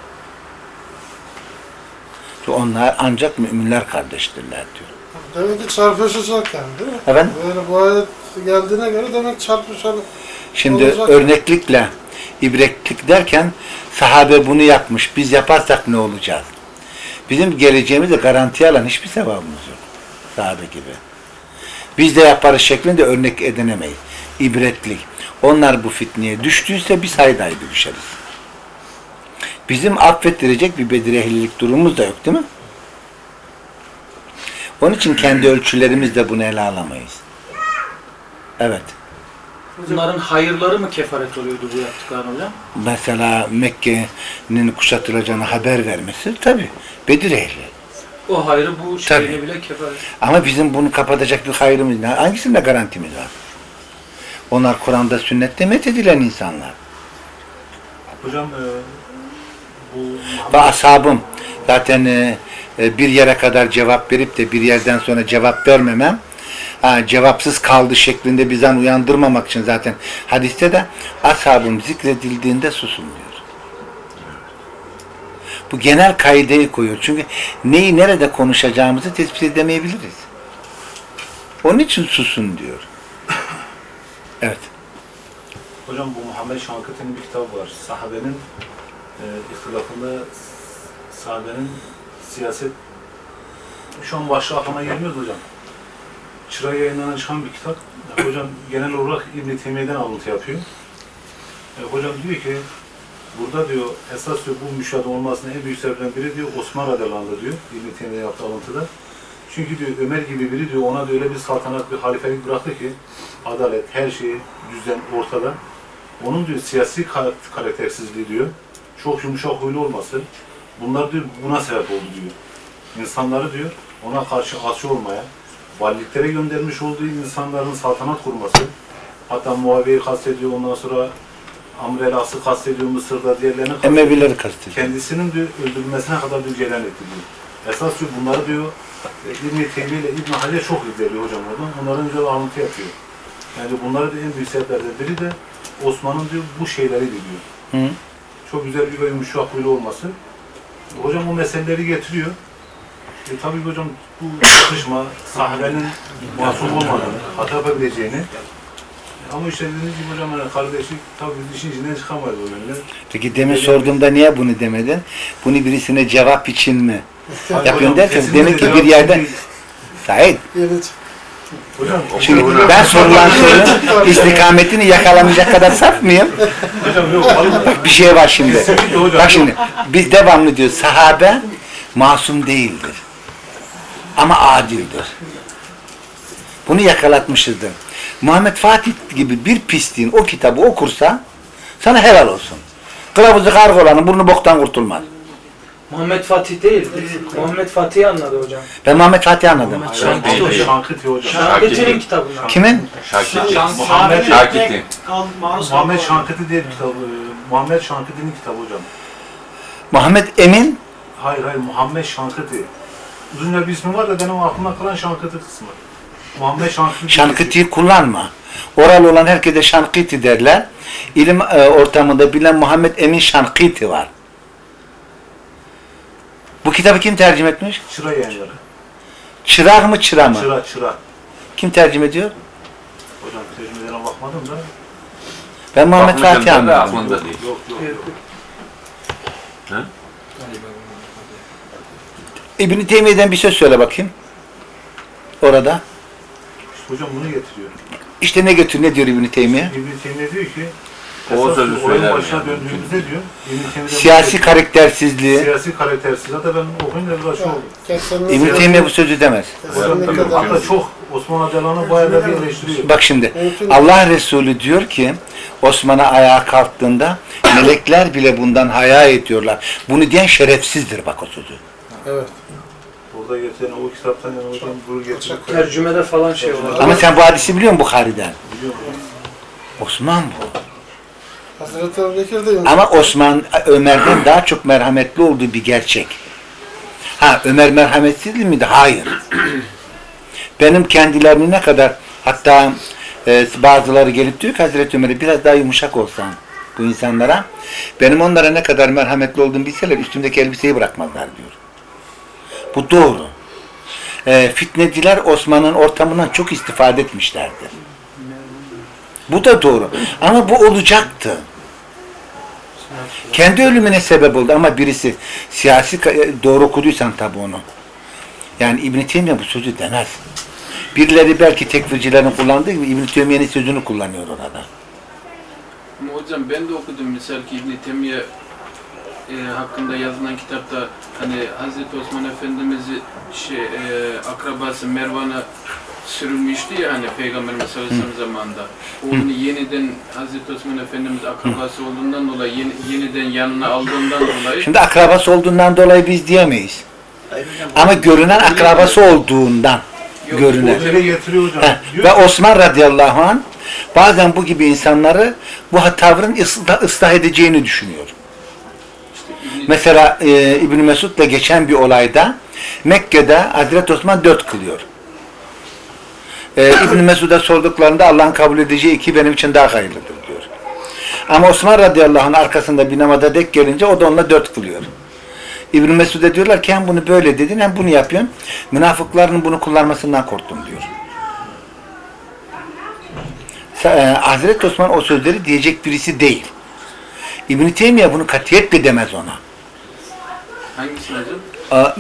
Onlar ancak müminler kardeştirler diyor. Demek ki çarpışacak yani değil mi? Efendim? Yani bu ayet geldiğine göre demek çarpışan Şimdi Olacak. örneklikle, ibretlik derken sahabe bunu yapmış. Biz yaparsak ne olacağız? Bizim geleceğimizi garantiye alan hiçbir sevabımız yok. Sahabe gibi. Biz de yaparız şeklinde örnek edinemeyiz. İbretlik. Onlar bu fitneye düştüyse biz haydaydı düşeriz. Bizim affettirecek bir Bedir ehlilik durumumuz da yok değil mi? Onun için kendi ölçülerimizle bunu ele alamayız. Evet. Bunların hayırları mı kefaret oluyordu bu yaptıkları hocam? mesela Mekke'nin kuşatılacağını haber vermesi tabi Bedir ehli. O hayrı bu şeyine Tabii. bile kefaret. Ama bizim bunu kapatacak bir hayrımız ne? Hangisinde garantimiz var? Onlar Kur'an'da sünnette methedilen insanlar. Hocam e, bu Ve ashabım zaten e, e, bir yere kadar cevap verip de bir yerden sonra cevap vermemem ha, cevapsız kaldı şeklinde bizden uyandırmamak için zaten hadiste de ashabım zikredildiğinde susun diyor. Bu genel kaideyi koyuyor. Çünkü neyi nerede konuşacağımızı tespit edemeyebiliriz. Onun için susun diyor. Evet. Hocam bu Muhammed Şankıt'ın bir kitabı var. Sahabenin e, ihtilafında sahabenin siyaset şu an başlığı aklıma gelmiyordu hocam. Çıra yayınlanan çıkan bir kitap. Hocam genel olarak İbn-i Teymiye'den alıntı yapıyor. E, hocam diyor ki burada diyor esas diyor bu müşahede olmasının en büyük sebeplerinden biri diyor Osman radıyallahu anh diyor İbn-i Teymiye yaptığı alıntıda. Çünkü diyor Ömer gibi biri diyor ona diyor öyle bir saltanat bir halifelik bıraktı ki adalet her şey düzen ortada. Onun diyor siyasi kar- karaktersizliği diyor. Çok yumuşak huylu olması. Bunlar diyor buna sebep oldu diyor. İnsanları diyor ona karşı asya olmaya, valiliklere göndermiş olduğu insanların saltanat kurması. Hatta Muaviye'yi kastediyor ondan sonra Amr el As'ı kastediyor Mısır'da diğerlerini kastediyor. Emevileri kastediyor. Kendisinin diyor öldürülmesine kadar diyor celan etti diyor. Esas diyor bunları diyor İbn-i Teymiye ile İbn-i Hacer çok irdeliyor hocam oradan. Onların diyor alıntı yapıyor. Yani bunları da en büyük sebeplerden biri de Osman'ın diyor bu şeyleri diyor. Hı. Çok güzel bir ve yumuşak huylu olması. Hocam o meseleleri getiriyor. E tabii hocam bu kışma sahabenin masum olmadığını, hata yapabileceğini ama işte dediğiniz gibi hocam hani kardeşlik tabii işin içinden çıkamayız o yönde. Peki demin sorduğumda niye bunu demedin? Bunu birisine cevap için mi? Hayır Yapıyorsun hocam, derken demek ki bir yerden-. Said, evet. Hocam, şimdi ben sorulan sorunun istikametini yakalamayacak kadar saf mıyım? hocam yok vallahi. Bir şey var şimdi. Hocam. Bak şimdi, biz devamlı diyor, sahabe masum değildir. Ama adildir. Bunu yakalatmışızdır. Muhammed Fatih gibi bir pisliğin o kitabı okursa sana helal olsun. Kılavuzu kargolanın burnu boktan kurtulmaz. Muhammed Fatih değil. Muhammed Fatih'i anladı hocam. Ben Muhammed Fatih anladım. Şankiti hocam. Şankıti hocam. Şankiti'nin kitabından. Kimin? Şakiti. Muhammed, Şakiti. Muhammed Şankıti diye bir kitabı. Muhammed Şankıti'nin kitabı hocam. Muhammed Emin Hayır hayır Muhammed Şankıti. Uzun bir ismi var da benim aklıma kalan Şankıti kısmı. Muhammed Şankıti. Şankıti'yi kullanma. Oral olan herkese Şankıti derler. İlim e, ortamında bilen Muhammed Emin Şankıti var. Bu kitabı kim tercüme etmiş? Çıra yayınları. Çırak mı çıra mı? Çıra çıra. Kim tercüme ediyor? Hocam tercümelere bakmadım da. Ben Muhammed Fatih anladım. aklında değil. Yok yok yok. İbn-i Teymiye'den bir söz söyle bakayım. Orada. Hocam bunu getiriyor. İşte ne götür ne diyor İbn-i Teymiye? İbn-i Teymiye diyor ki O sözü söyler başına yani? döndüğümüzde diyor. Teymiye'den Siyasi karaktersizliği. Siyasi karaktersiz. Zaten ben okuyunca biraz şey oldu. İbn-i Teymiye bu sözü demez. Hatta çok Osman Adelan'ı bayağı da bir eleştiriyor. Bak şimdi Allah Resulü diyor ki Osman'a ayağa kalktığında melekler bile bundan haya ediyorlar. Bunu diyen şerefsizdir bak o sözü. Evet. Orada geçen o kitaptan yani hocam bunu getirip Tercümede falan şey olur. Ama sen bu hadisi biliyor musun Bukhari'den? biliyorum. Osman bu. Hazreti Ebu Bekir de. Ama Osman Ömer'den daha çok merhametli olduğu bir gerçek. Ha Ömer merhametsiz miydi? Hayır. Benim kendilerini ne kadar hatta e, bazıları gelip diyor ki Hazreti Ömer'e biraz daha yumuşak olsan bu insanlara benim onlara ne kadar merhametli olduğumu bilseler üstümdeki elbiseyi bırakmazlar diyor. Bu doğru. E, fitneciler Osman'ın ortamından çok istifade etmişlerdir. Bu da doğru. Ama bu olacaktı. Kendi ölümüne sebep oldu ama birisi siyasi ka- doğru okuduysan tabi onu. Yani İbn Teymiye bu sözü demez. Birileri belki tekfircilerin kullandığı gibi İbn Teymiye'nin sözünü kullanıyor orada. Hocam ben de okudum misal ki İbn-i Temiye e, hakkında yazılan kitapta hani Hazreti Osman Efendimiz'i şey, e, akrabası Mervan'a sürülmüştü ya hani Peygamberimiz sallallahu aleyhi ve sellem zamanında. Onu yeniden Hazreti Osman Efendimiz akrabası olduğundan dolayı yeni, yeniden yanına aldığından dolayı Şimdi akrabası olduğundan dolayı biz diyemeyiz. Ama görünen akrabası olduğundan Yok, görünen. Heh, Ve Osman radıyallahu anh bazen bu gibi insanları bu tavrın ıslah, ıslah edeceğini düşünüyor. İbn-i Mesela e, İbn Mesud'la geçen bir olayda Mekke'de Hazreti Osman dört kılıyor. E, İbn Mesud'a sorduklarında Allah'ın kabul edeceği iki benim için daha hayırlıdır diyor. Ama Osman radıyallahu anh arkasında bir namaza dek gelince o da onunla dört kılıyor. İbn Mesud'a diyorlar ki hem bunu böyle dedin hem bunu yapıyorsun. Münafıkların bunu kullanmasından korktum diyor. E, Hazreti Osman o sözleri diyecek birisi değil. İbn Teymiye bunu katiyetle demez ona. Hangisini hocam? Aa,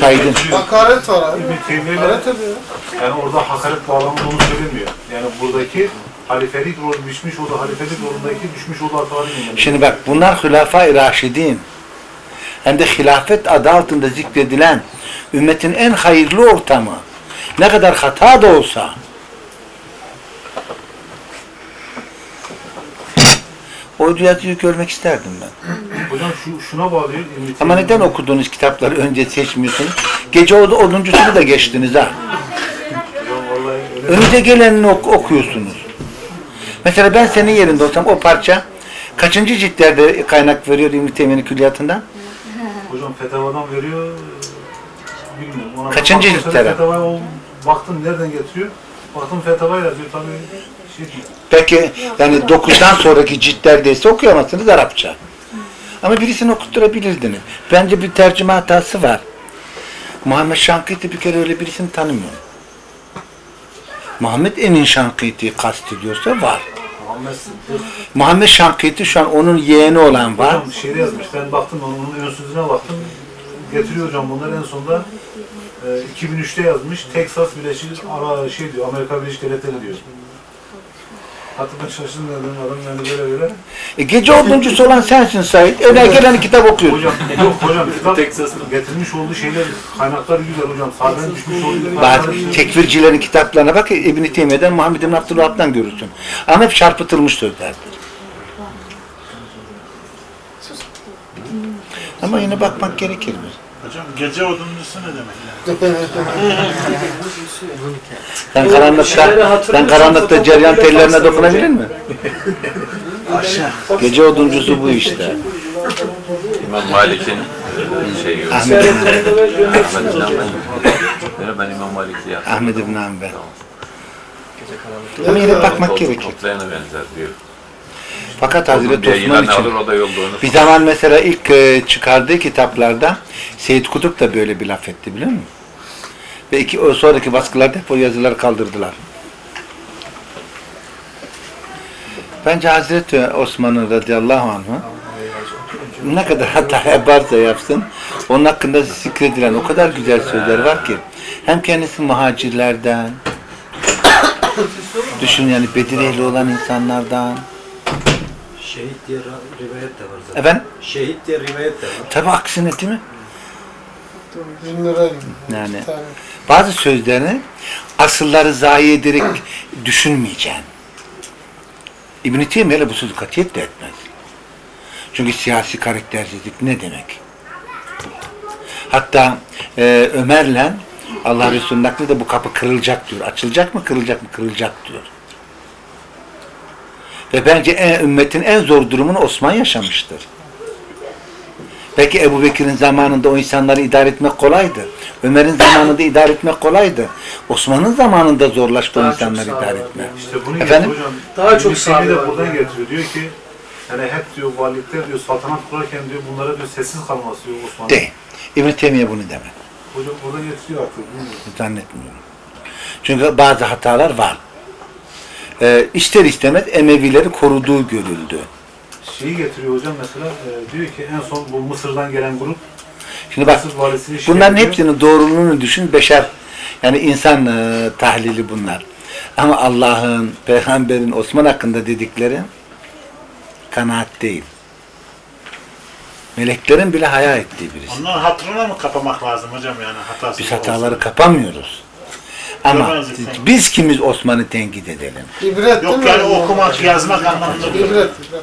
saydın. Hakaret var abi. Hakaret ediyor. yani orada hakaret bağlamında onu söylemiyor. Yani buradaki halifelik rol düşmüş olduğu halifelik rolündeki düşmüş hataları inanıyor. Şimdi bak bunlar Hülafai Raşidin. Hem de hilafet adı altında zikredilen ümmetin en hayırlı ortamı. Ne kadar hata da olsa o yazıyı görmek isterdim ben. Hocam şu, şuna bağlıyor. İbn Ama neden okuduğunuz kitapları önce seçmiyorsunuz? Gece o oduncusunu da geçtiniz ha. Hocam vallahi öyle. Önce gelenini ok- okuyorsunuz. Mesela ben senin yerinde olsam o parça kaçıncı ciltlerde kaynak veriyor İbn-i Teymiye'nin külliyatından? Hocam fetavadan veriyor. Bilmiyorum. Ona Kaçıncı baktım, o, baktım nereden getiriyor? Baktım fetava yazıyor tabii. Peki yani 9'dan sonraki ciltlerdeyse okuyamazsınız Arapça. Ama birisini okutturabilirdiniz. Bence bir tercüme hatası var. Muhammed Şankiti bir kere öyle birisini tanımıyor. Muhammed Emin Şankiti'yi kastediyorsa var. Muhammed. Muhammed Şankiti şu an onun yeğeni olan var. Hocam şeyde yazmış. Ben baktım onun ön sözüne baktım. Getiriyor hocam bunlar en sonunda e, 2003'te yazmış. Texas Birleşik Ara şey diyor. Amerika Birleşik Devletleri diyor. Hatta şaşırdım dedim adam yani böyle böyle. E, gece oduncusu olan sensin Said. Öne gelen kitap okuyorsun. Hocam yok hocam kitap getirmiş olduğu şeyler kaynaklar güzel hocam. Sahiden düşmüş olduğu Bazı kaynaklar- tekfircilerin kitaplarına bak İbn-i Teymiye'den Muhammed bin Abdülvahap'tan görürsün. Ama hep çarpıtılmış sözlerdir. Ama yine bakmak gerekir mi? Hocam gece oduncusu ne demek? Sen karanlıkta, sen karanlıkta ceryan tellerine dokunabilir mi? Gece oduncusu bu işte. İmam Malik'in şeyi. Ahmet İmam Malik. Ben İmam Malik'i yaptım. Ahmet bin Hanbel. Tamam. Ama yine bakmak gerekir. Toplayana benzer diyor. Fakat Hazreti Osman için bir zaman mesela ilk e, çıkardığı kitaplarda Seyit Kutup da böyle bir laf etti biliyor musun? Ve iki, o sonraki baskılarda hep o yazıları kaldırdılar. Bence Hazreti Osman'ın radıyallahu anh'ı ne kadar hata yaparsa yapsın onun hakkında zikredilen o kadar güzel sözler var ki hem kendisi muhacirlerden düşün yani Bedir ehli olan insanlardan Şehit diye rivayet de var zaten. efendim Şehit diye rivayet de var. tabi aksine değil mi? Yani bazı sözlerini asılları zayi ederek düşünmeyeceksin. İbn-i Teymiye öyle bu sözü katiyetle etmez. Çünkü siyasi karaktersizlik ne demek? Hatta e, Ömer'le Allah Resulü'nün aklında bu kapı kırılacak diyor. Açılacak mı kırılacak mı? Kırılacak diyor. Ve bence en, ümmetin en zor durumunu Osman yaşamıştır. Peki Ebu Bekir'in zamanında o insanları idare etmek kolaydı. Ömer'in zamanında idare etmek kolaydı. Osman'ın zamanında zorlaştı o Daha çok insanları idare etmek. İşte bunu Efendim? hocam. Daha çok sağlığı de buradan yani. getiriyor. Diyor ki yani hep diyor valilikler diyor saltanat kurarken diyor bunlara diyor sessiz kalması diyor Osmanlı. Değil. İbn-i Teymiye bunu demez. Hocam buradan getiriyor artık. bilmiyorum. Zannetmiyorum. Çünkü bazı hatalar var. Ee, ister istemez Emevileri koruduğu görüldü. Şeyi getiriyor hocam mesela e, diyor ki en son bu Mısır'dan gelen grup Şimdi bak bunların hepsinin doğruluğunu düşün. Beşer yani insan e, tahlili bunlar. Ama Allah'ın, peygamberin Osman hakkında dedikleri kanaat değil. Meleklerin bile haya ettiği birisi. Onların hatırına mı kapamak lazım hocam yani hatası? Biz hataları kapamıyoruz. Ama biz kimiz Osman'ı tenkit edelim? İbret değil Yok mi? yani okumak, yazmak anlamında. İbret, ibret.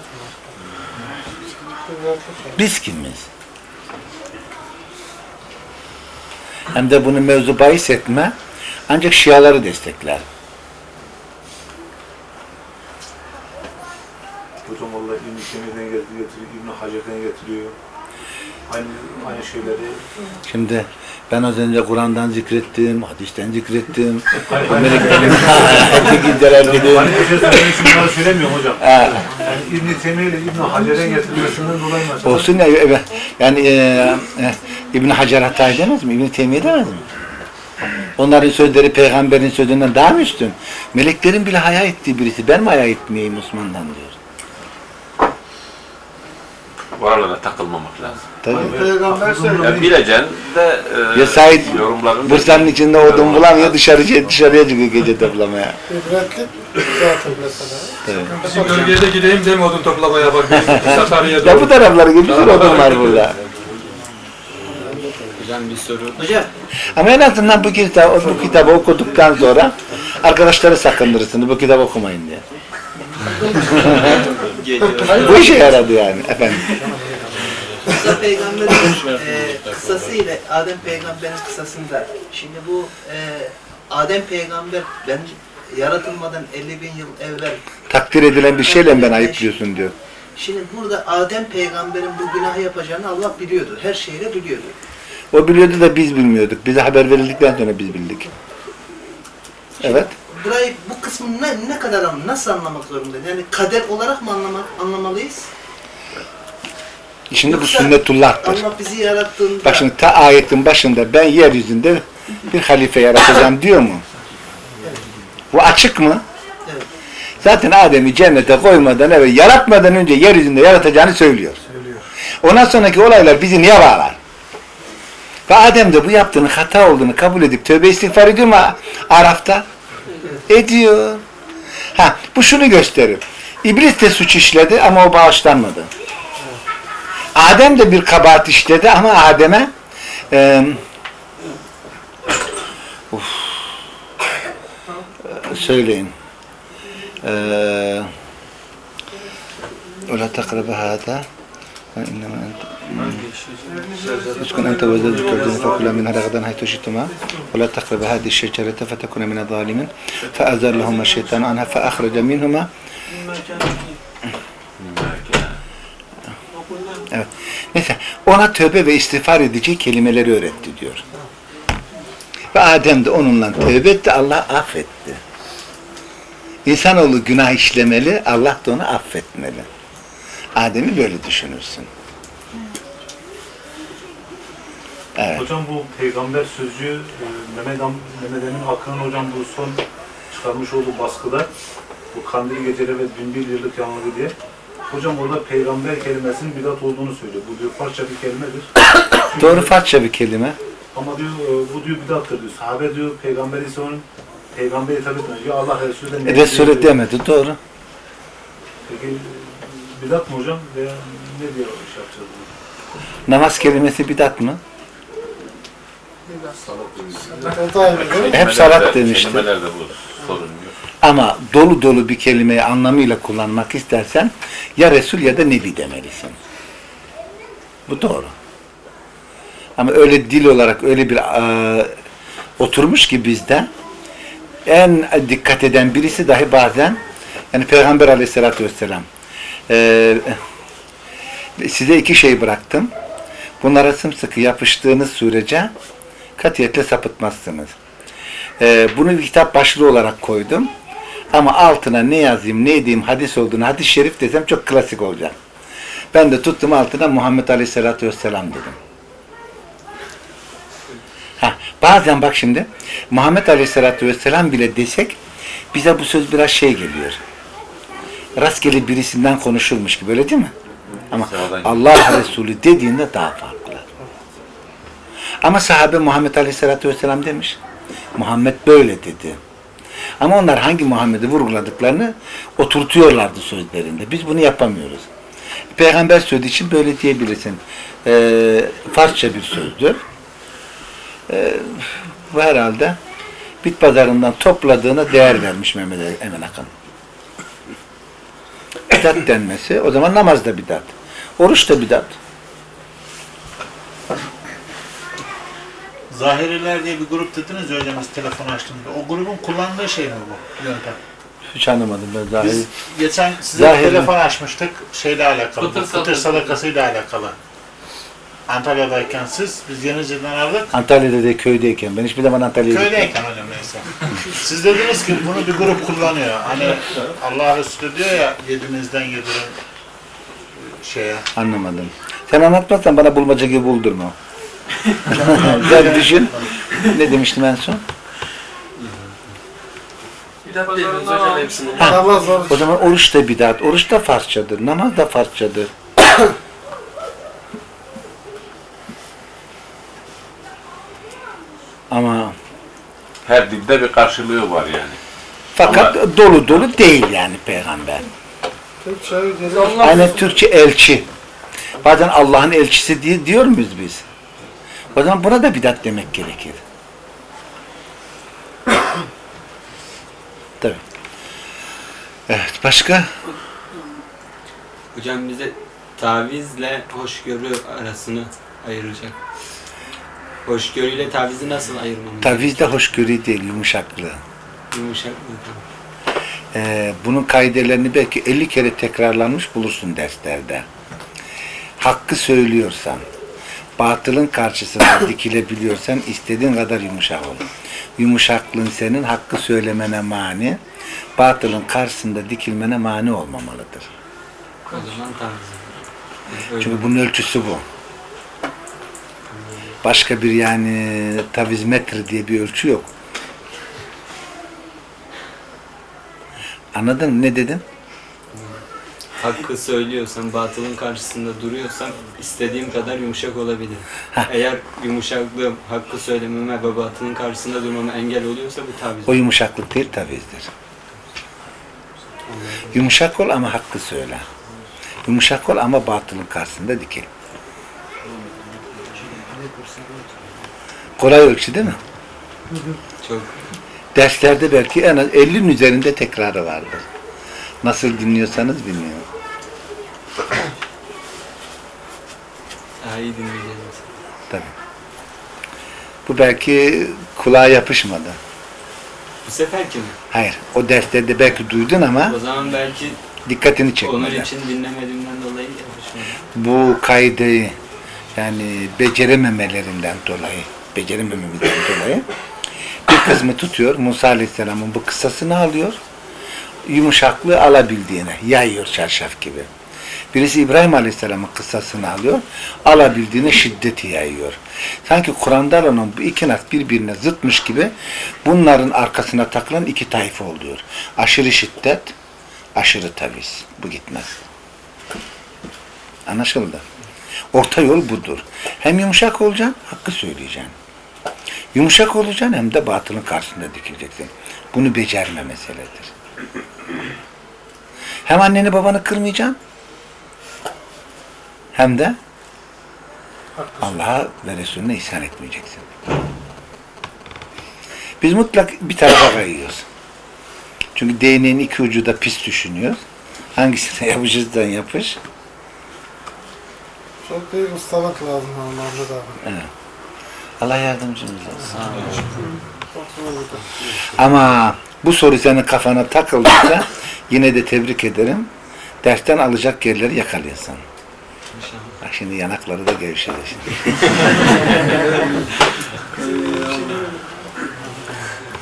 Biz kimiz? Hem de bunu mevzu bahis etme ancak Şiaları destekler. Hocam vallahi İbn-i Teymiye'den getiriyor, İbn-i Hacer'den getiriyor. Aynı, aynı şeyleri. Şimdi ben az önce Kur'an'dan zikrettim, hadisten zikrettim. Hepsi giderer dedim. Hani bir şey söylemek için bunları söylemiyorum hocam. Yani İbn-i Teymiye ile İbn-i getiriyorsundan dolayı mesela. olsun ya, evet. yani e, e, İbn Hacer hata edemez mi? İbn Teymiye demez mi? Onların sözleri peygamberin sözünden daha mı üstün? Meleklerin bile haya ettiği birisi. Ben mi haya etmeyeyim Osman'dan diyor. Oralara takılmamak lazım. Tabii. Peygamber söylüyor. Ya bileceksin de e, Ya Said yorumların Bursa'nın içinde odun bulamıyor dışarı dışarıya çıkıyor gece toplamaya. İbretlik zaten mesela. Evet. Bizim bölgeye de gideyim deme odun toplamaya bak. Sakarya'da. Ya bu tarafları gibi bir sürü odun var burada. Hocam bir soru. Hocam Ama en azından bu kitabı, bu kitabı okuduktan sonra arkadaşları sakındırırsınız bu kitabı okumayın diye. bu işe yaradı yani efendim. Musa peygamberin e, kısası ile Adem peygamberin kısasında şimdi bu e, Adem peygamber ben yaratılmadan 50 bin yıl evvel Takdir edilen bir şeyle ben ayıplıyorsun diyor. şimdi burada Adem peygamberin bu günahı yapacağını Allah biliyordu. Her şeyle biliyordu. O biliyordu da biz bilmiyorduk. Bize haber verildikten sonra biz bildik. Evet. Burayı bu kısmını ne, ne kadar nasıl anlamak zorundayız? Yani kader olarak mı anlamak anlamalıyız? Şimdi bu sünnetullah'tır. Allah bizi yarattığında Bak şimdi ta ayetin başında ben yeryüzünde bir halife yaratacağım diyor mu? Bu açık mı? Evet. Zaten Adem'i cennete koymadan evet yaratmadan önce yeryüzünde yaratacağını söylüyor. Ondan sonraki olaylar bizi niye bağlar? Ve Adem de bu yaptığının hata olduğunu kabul edip tövbe istiğfar ediyor mu Araf'ta? Ediyor. Ha, bu şunu gösterir. İblis de suç işledi ama o bağışlanmadı. Adem de bir kabahat işledi ama Adem'e e, uf, e, söyleyin. ولا تقرب هذا. إنما أنت اسكن أنت وزوجك الجنة فكلا منها رغدا حيث شئتما. ولا تقرب هذه الشجرة فتكون من الظالمين. فأزلهما الشيطان عنها فأخرج منهما. Evet. Neyse ona tövbe ve istiğfar edici kelimeleri öğretti diyor. Ve Adem de onunla tövbe etti, Allah affetti. İnsanoğlu günah işlemeli, Allah da onu affetmeli. Adem'i böyle düşünürsün. Evet. Hocam bu peygamber sözcüğü e, Mehmet, Mehmet Emin Akın'ın hocam bu son çıkarmış olduğu baskıda bu kandil geceleri ve bin bir yıllık yanılgı diye hocam orada peygamber kelimesinin bidat olduğunu söylüyor. Bu diyor parça bir kelimedir. Çünkü- Doğru Farsça bir kelime. Ama diyor e, bu diyor bidattır diyor. Sahabe diyor peygamber ise onun peygamberi hitap. Ya Allah Resulü de E, Resulü demedi, doğru. Peki bidat mı hocam veya ne diyor iş yapacağız? Namaz kelimesi bidat mı? Hep salat demişti. Kelimelerde bu sorun yok. Ama dolu dolu bir kelimeyi anlamıyla kullanmak istersen ya Resul ya da Nebi demelisin. Bu doğru. Ama öyle dil olarak öyle bir e, oturmuş ki bizde en dikkat eden birisi dahi bazen yani Peygamber aleyhissalatü vesselam e, size iki şey bıraktım. Bunlara sımsıkı yapıştığınız sürece katiyetle sapıtmazsınız. E, bunu bir kitap başlığı olarak koydum. Ama altına ne yazayım, ne edeyim, hadis olduğunu, hadis-i şerif desem çok klasik olacak. Ben de tuttum altına Muhammed Aleyhisselatü Vesselam dedim. Ha, bazen bak şimdi Muhammed Aleyhisselatü Vesselam bile desek bize bu söz biraz şey geliyor. Rastgele birisinden konuşulmuş gibi öyle değil mi? Ama Allah Resulü dediğinde daha farklı. Ama sahabe Muhammed Aleyhisselatü Vesselam demiş. Muhammed böyle dedi. Ama onlar hangi Muhammed'i vurguladıklarını oturtuyorlardı sözlerinde. Biz bunu yapamıyoruz. Peygamber sözü için böyle diyebilirsin. Ee, Farsça bir sözdür. Ee, bu herhalde bit pazarından topladığına değer vermiş Mehmet Emin Akın. Bidat denmesi, o zaman namaz da bidat. Oruç da bidat. Zahiriler diye bir grup dediniz ya hocam biz telefon açtığımda. O grubun kullandığı şey mi bu yöntem? Hiç anlamadım ben zahiri. Biz geçen size Zahiri. telefon açmıştık şeyle alakalı. Fıtır Fıtır, sadakası. sadakasıyla alakalı. Antalya'dayken siz, biz Yenice'den aradık. Antalya'da de köydeyken. Ben hiçbir zaman Antalya'ya gitmedim. Köydeyken hocam neyse. Siz dediniz ki bunu bir grup kullanıyor. Hani Allah Resulü diyor ya yedinizden yedirin şeye. Anlamadım. Sen anlatmazsan bana bulmaca gibi buldurma. Gel düşün. Ne demiştim en son? Bidat dediniz hocam hepsini. Namaz oruç. O zaman oruç da bidat. Oruç da Farsçadır. Namaz da Farsçadır. Ama Her dilde bir karşılığı var yani. fakat dolu dolu değil yani peygamber. Türkçe Aynen Türkçe elçi. Bazen Allah'ın elçisi diye diyor muyuz biz? O zaman buna da bidat demek gerekir. Tabii. Evet, başka? Hocam bize tavizle hoşgörü arasını ayıracak. Hoşgörüyle tavizi nasıl ayırmamız? Tavizde hoşgörü değil, yumuşaklığı. Yumuşak mı? Ee, bunun kaidelerini belki 50 kere tekrarlanmış bulursun derslerde. Hakkı söylüyorsan, batılın karşısında dikilebiliyorsan istediğin kadar yumuşak ol. Yumuşaklığın senin hakkı söylemene mani, batılın karşısında dikilmene mani olmamalıdır. O zaman taviz. Öyle. Çünkü bunun ölçüsü bu. Başka bir yani taviz metre diye bir ölçü yok. Anladın mı? Ne dedim? Hakkı söylüyorsam, batılın karşısında duruyorsam istediğim kadar yumuşak olabilir. Eğer yumuşaklığım hakkı söylememe ve batılın karşısında durmama engel oluyorsa bu taviz. O yumuşaklık değil tavizdir. Yumuşak ol ama hakkı söyle. Yumuşak ol ama batılın karşısında dikil. Kolay ölçü değil mi? Çok Derslerde belki en az 50'nin üzerinde tekrarı vardır. Nasıl dinliyorsanız bilmiyorum. daha iyi dinleyeceğiz. Tabii. Bu belki kulağa yapışmadı. Bu seferki mi? Hayır. O derslerde belki duydun ama O zaman belki dikkatini onun çekmedi. için dinlemediğimden dolayı yapışmadı. Bu kaydı yani becerememelerinden dolayı, beceremememizden dolayı bir kısmı tutuyor. Musa Aleyhisselam'ın bu kıssasını alıyor. yumuşaklığı alabildiğine yayıyor çarşaf gibi. Birisi İbrahim Aleyhisselam'ın kıssasını alıyor, alabildiğine şiddeti yayıyor. Sanki Kur'an'da olan bu iki nas birbirine zıtmış gibi bunların arkasına takılan iki tayfa oluyor. Aşırı şiddet, aşırı taviz. Bu gitmez. Anlaşıldı. Orta yol budur. Hem yumuşak olacaksın, hakkı söyleyeceksin. Yumuşak olacaksın hem de batılın karşısında dikileceksin. Bunu becerme meseledir. Hem anneni babanı kırmayacaksın hem de Allah'a ve Resulüne ihsan etmeyeceksin. Biz mutlak bir tarafa kayıyoruz. Çünkü değneğin iki ucu da pis düşünüyoruz. Hangisine yapışırsan yapış. Çok büyük ustalık lazım Mahmut abi. Evet. Allah yardımcımız olsun. Ama bu soru senin kafana takıldıysa yine de tebrik ederim. Dersten alacak yerleri yakalıyorsun. Bak şimdi yanakları da gevşedi şimdi.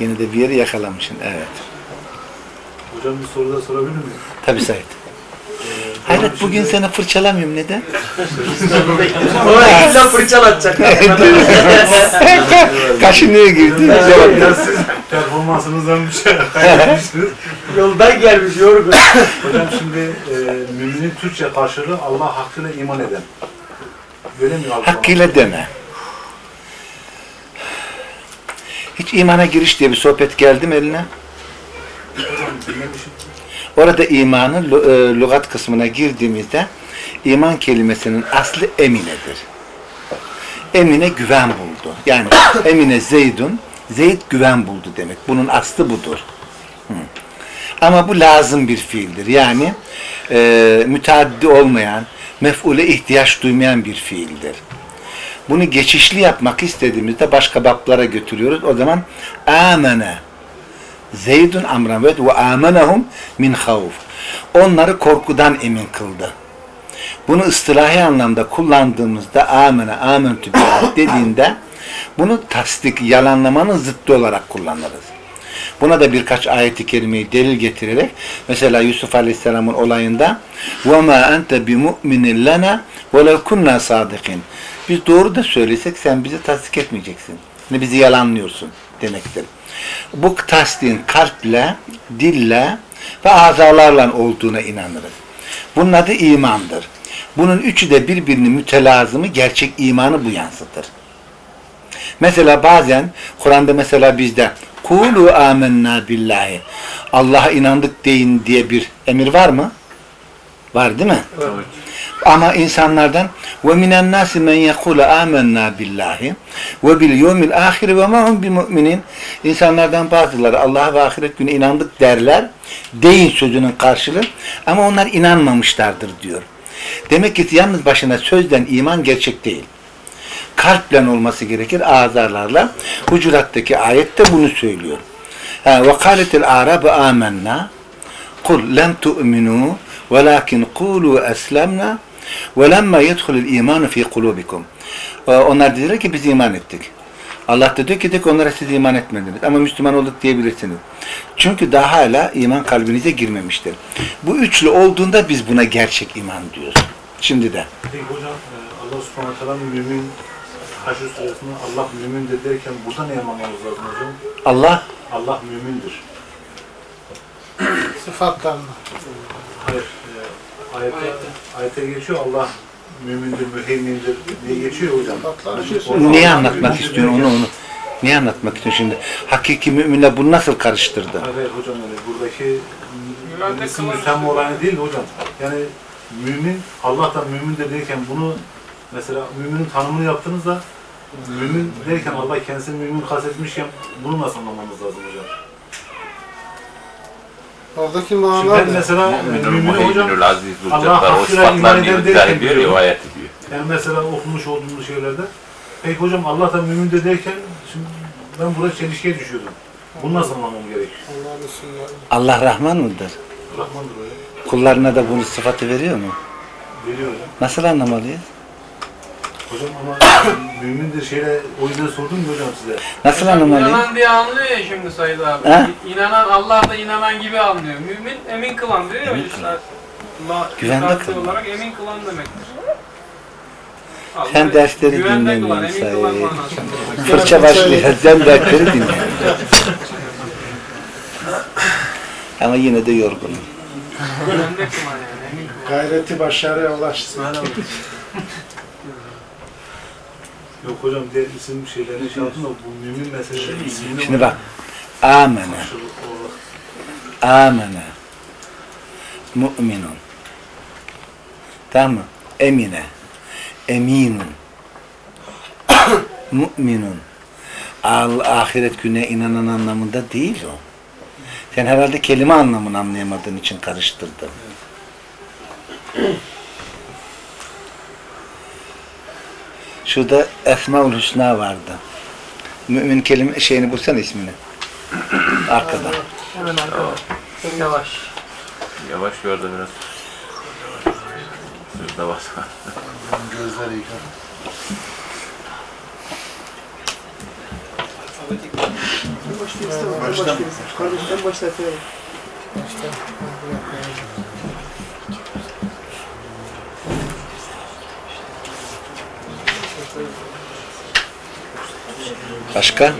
yine de bir yeri yakalamışsın. Evet. Hocam bir soru da sorabilir miyim? Tabii Said. Hayret bugün seni fırçalamıyorum neden? Oraya illa fırçalatacak. Kaşınıyor girdi. Ya siz performansınızdan bir şey kaybetmişsiniz. Yoldan gelmiş yorgun. Hocam şimdi e, müminin Türkçe karşılığı Allah hakkıyla iman eden. Böyle mi? Hakkıyla deme. Hiç imana giriş diye bir sohbet geldi mi eline? Hocam. Orada imanın lu- e, lügat kısmına girdiğimizde iman kelimesinin aslı eminedir. Emine güven buldu. Yani emine Zeydun, Zeyd güven buldu demek. Bunun aslı budur. Hı. Ama bu lazım bir fiildir. Yani e, müteaddi olmayan, mef'ule ihtiyaç duymayan bir fiildir. Bunu geçişli yapmak istediğimizde başka bablara götürüyoruz. O zaman amene Zeydun amran ve ve amenahum min havf. Onları korkudan emin kıldı. Bunu ıstılahi anlamda kullandığımızda amene, amentü billah dediğinde bunu tasdik, yalanlamanın zıttı olarak kullanırız. Buna da birkaç ayeti kerimeyi delil getirerek mesela Yusuf Aleyhisselam'ın olayında وَمَا أَنْتَ بِمُؤْمِنٍ لَنَا وَلَوْ كُنَّا صَادِقِينَ Biz doğru da söylesek sen bizi tasdik etmeyeceksin. Yani bizi yalanlıyorsun demektir. Bu tasdiğin kalple, dille ve azalarla olduğuna inanırız. Bunun adı imandır. Bunun üçü de birbirinin mütelazımı, gerçek imanı bu yansıtır. Mesela bazen Kur'an'da mesela bizde kulu amennâ billahi Allah'a inandık deyin diye bir emir var mı? Var değil mi? Ama insanlardan ve minen nasi men yekulu amennâ billahi ve bil yevmil ahir ve ma hum bimü'minin İnsanlardan bazıları Allah'a ve ahiret günü inandık derler. Deyin sözünün karşılığı ama onlar inanmamışlardır diyor. Demek ki yalnız başına sözden iman gerçek değil kalple olması gerekir azarlarla. Hucurat'taki ayette bunu söylüyor. Ve kâletil a'rabu âmennâ kul lem tu'minû velakin kûlû eslemnâ ve lemmâ yedhulul imanu fî kulûbikum. Onlar dediler ki biz iman ettik. Allah da diyor ki de ki onlara siz iman etmediniz. Ama Müslüman olduk diyebilirsiniz. Çünkü daha hala iman kalbinize girmemiştir. Bu üçlü olduğunda biz buna gerçek iman diyoruz. Şimdi de. Peki hocam e, Allah subhanahu teala mümin Haşr suresinde Allah mümindir derken burada ne anlamamız lazım hocam? Allah Allah mümindir. Sıfatlarına. Hayır. Ayette, ayette geçiyor Allah mümindir, müheymindir diye geçiyor hocam. Neyi anlatmak istiyorsun onu onu? Neyi anlatmak istiyorsun şimdi? Hakiki müminle bunu nasıl karıştırdı? Hayır, hocam yani buradaki müsemma şey- olayı değil de hocam. Yani mümin, Allah da mümindir derken bunu mesela müminin tanımını yaptığınızda mümin derken Allah kendisini mümin kastetmişken bunu nasıl anlamamız lazım hocam? Oradaki Şimdi manalar ben mesela mümin hocam muheyminül aziz Allah zulcebbar. O hakkıyla iman bir derken diyor, rivayet ediyor. yani mesela okumuş olduğumuz şeylerde peki hocam Allah da mümindir derken şimdi ben burada çelişkiye düşüyordum. Bunu nasıl anlamam gerek? Allah'ın isimleri. Allah Rahman mıdır? Rahmandır hocam. Kullarına da bunu sıfatı veriyor mu? Veriyor hocam. Nasıl anlamalıyız? Hocam ama mümindir şeyle o yüzden sordum mu hocam size? Nasıl anlamalıyım? İnanan diye anlıyor ya şimdi Said abi. Ha? İnanan Allah da inanan gibi anlıyor. Mümin emin kılan diyor ya Emin işte. Allah Güvende kılan. olarak emin kılan demektir. Allah Sen dersleri dinlemiyorsun Said. Fırça başlıyor. Sen dersleri dinle. Ama yine de yorgunum. Güvende kılan yani emin kılan. Gayreti başarıya ulaşsın. Yok hocam diğer isim şeylerini şey yaptım da bu mümin meseleleri ismini Şimdi bak. Amene. Amene. Mu'minun. Tamam mı? Emine. Eminun. Mu'minun. Al ahiret güne inanan anlamında değil o. Sen herhalde kelime anlamını anlayamadığın için karıştırdın. Şurada Esmaül Hüsna vardı. Mümin kelime şeyini bulsana ismini. Arkada. Hemen arkada. Yavaş. Yavaş gördü biraz. Sözde bas. Gözleri yıkar. Baştan. Kardeşten başlatıyorum. Başka?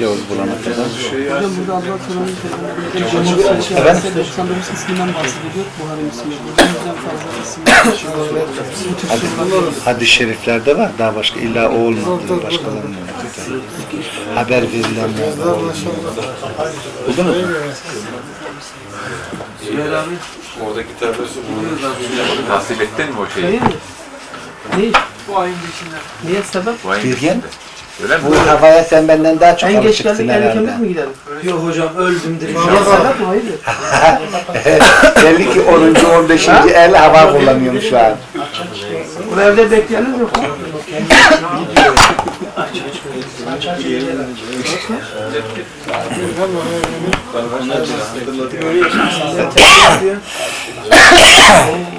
Yol bulana kadar. Hocam burada Allah Teala'nın peygamberinin şey Efendim? 99 isminden bahsediyor. Buhari Müslim'de. Yüzden fazla isim. Bu Hadis-i şeriflerde var. Daha başka illa o olmadı. Başkalarının. Haber verilenler var. Buldun mu? Oradaki tarafa Nasip ettin mi o şeyi? Hayır? Ne? Bu ayın içinde. Niye sebep? Bu ayın Bilgen? Öyle mi? Bu havaya sen benden daha çok En geç geldik en herhalde. ikimiz mi gidelim? Yok hocam öldüm direkt. Niye sebep mi? Hayır. Belli ki 10. 15. el hava kullanıyorum şu an. Bu evde bekleyeniniz yok mu?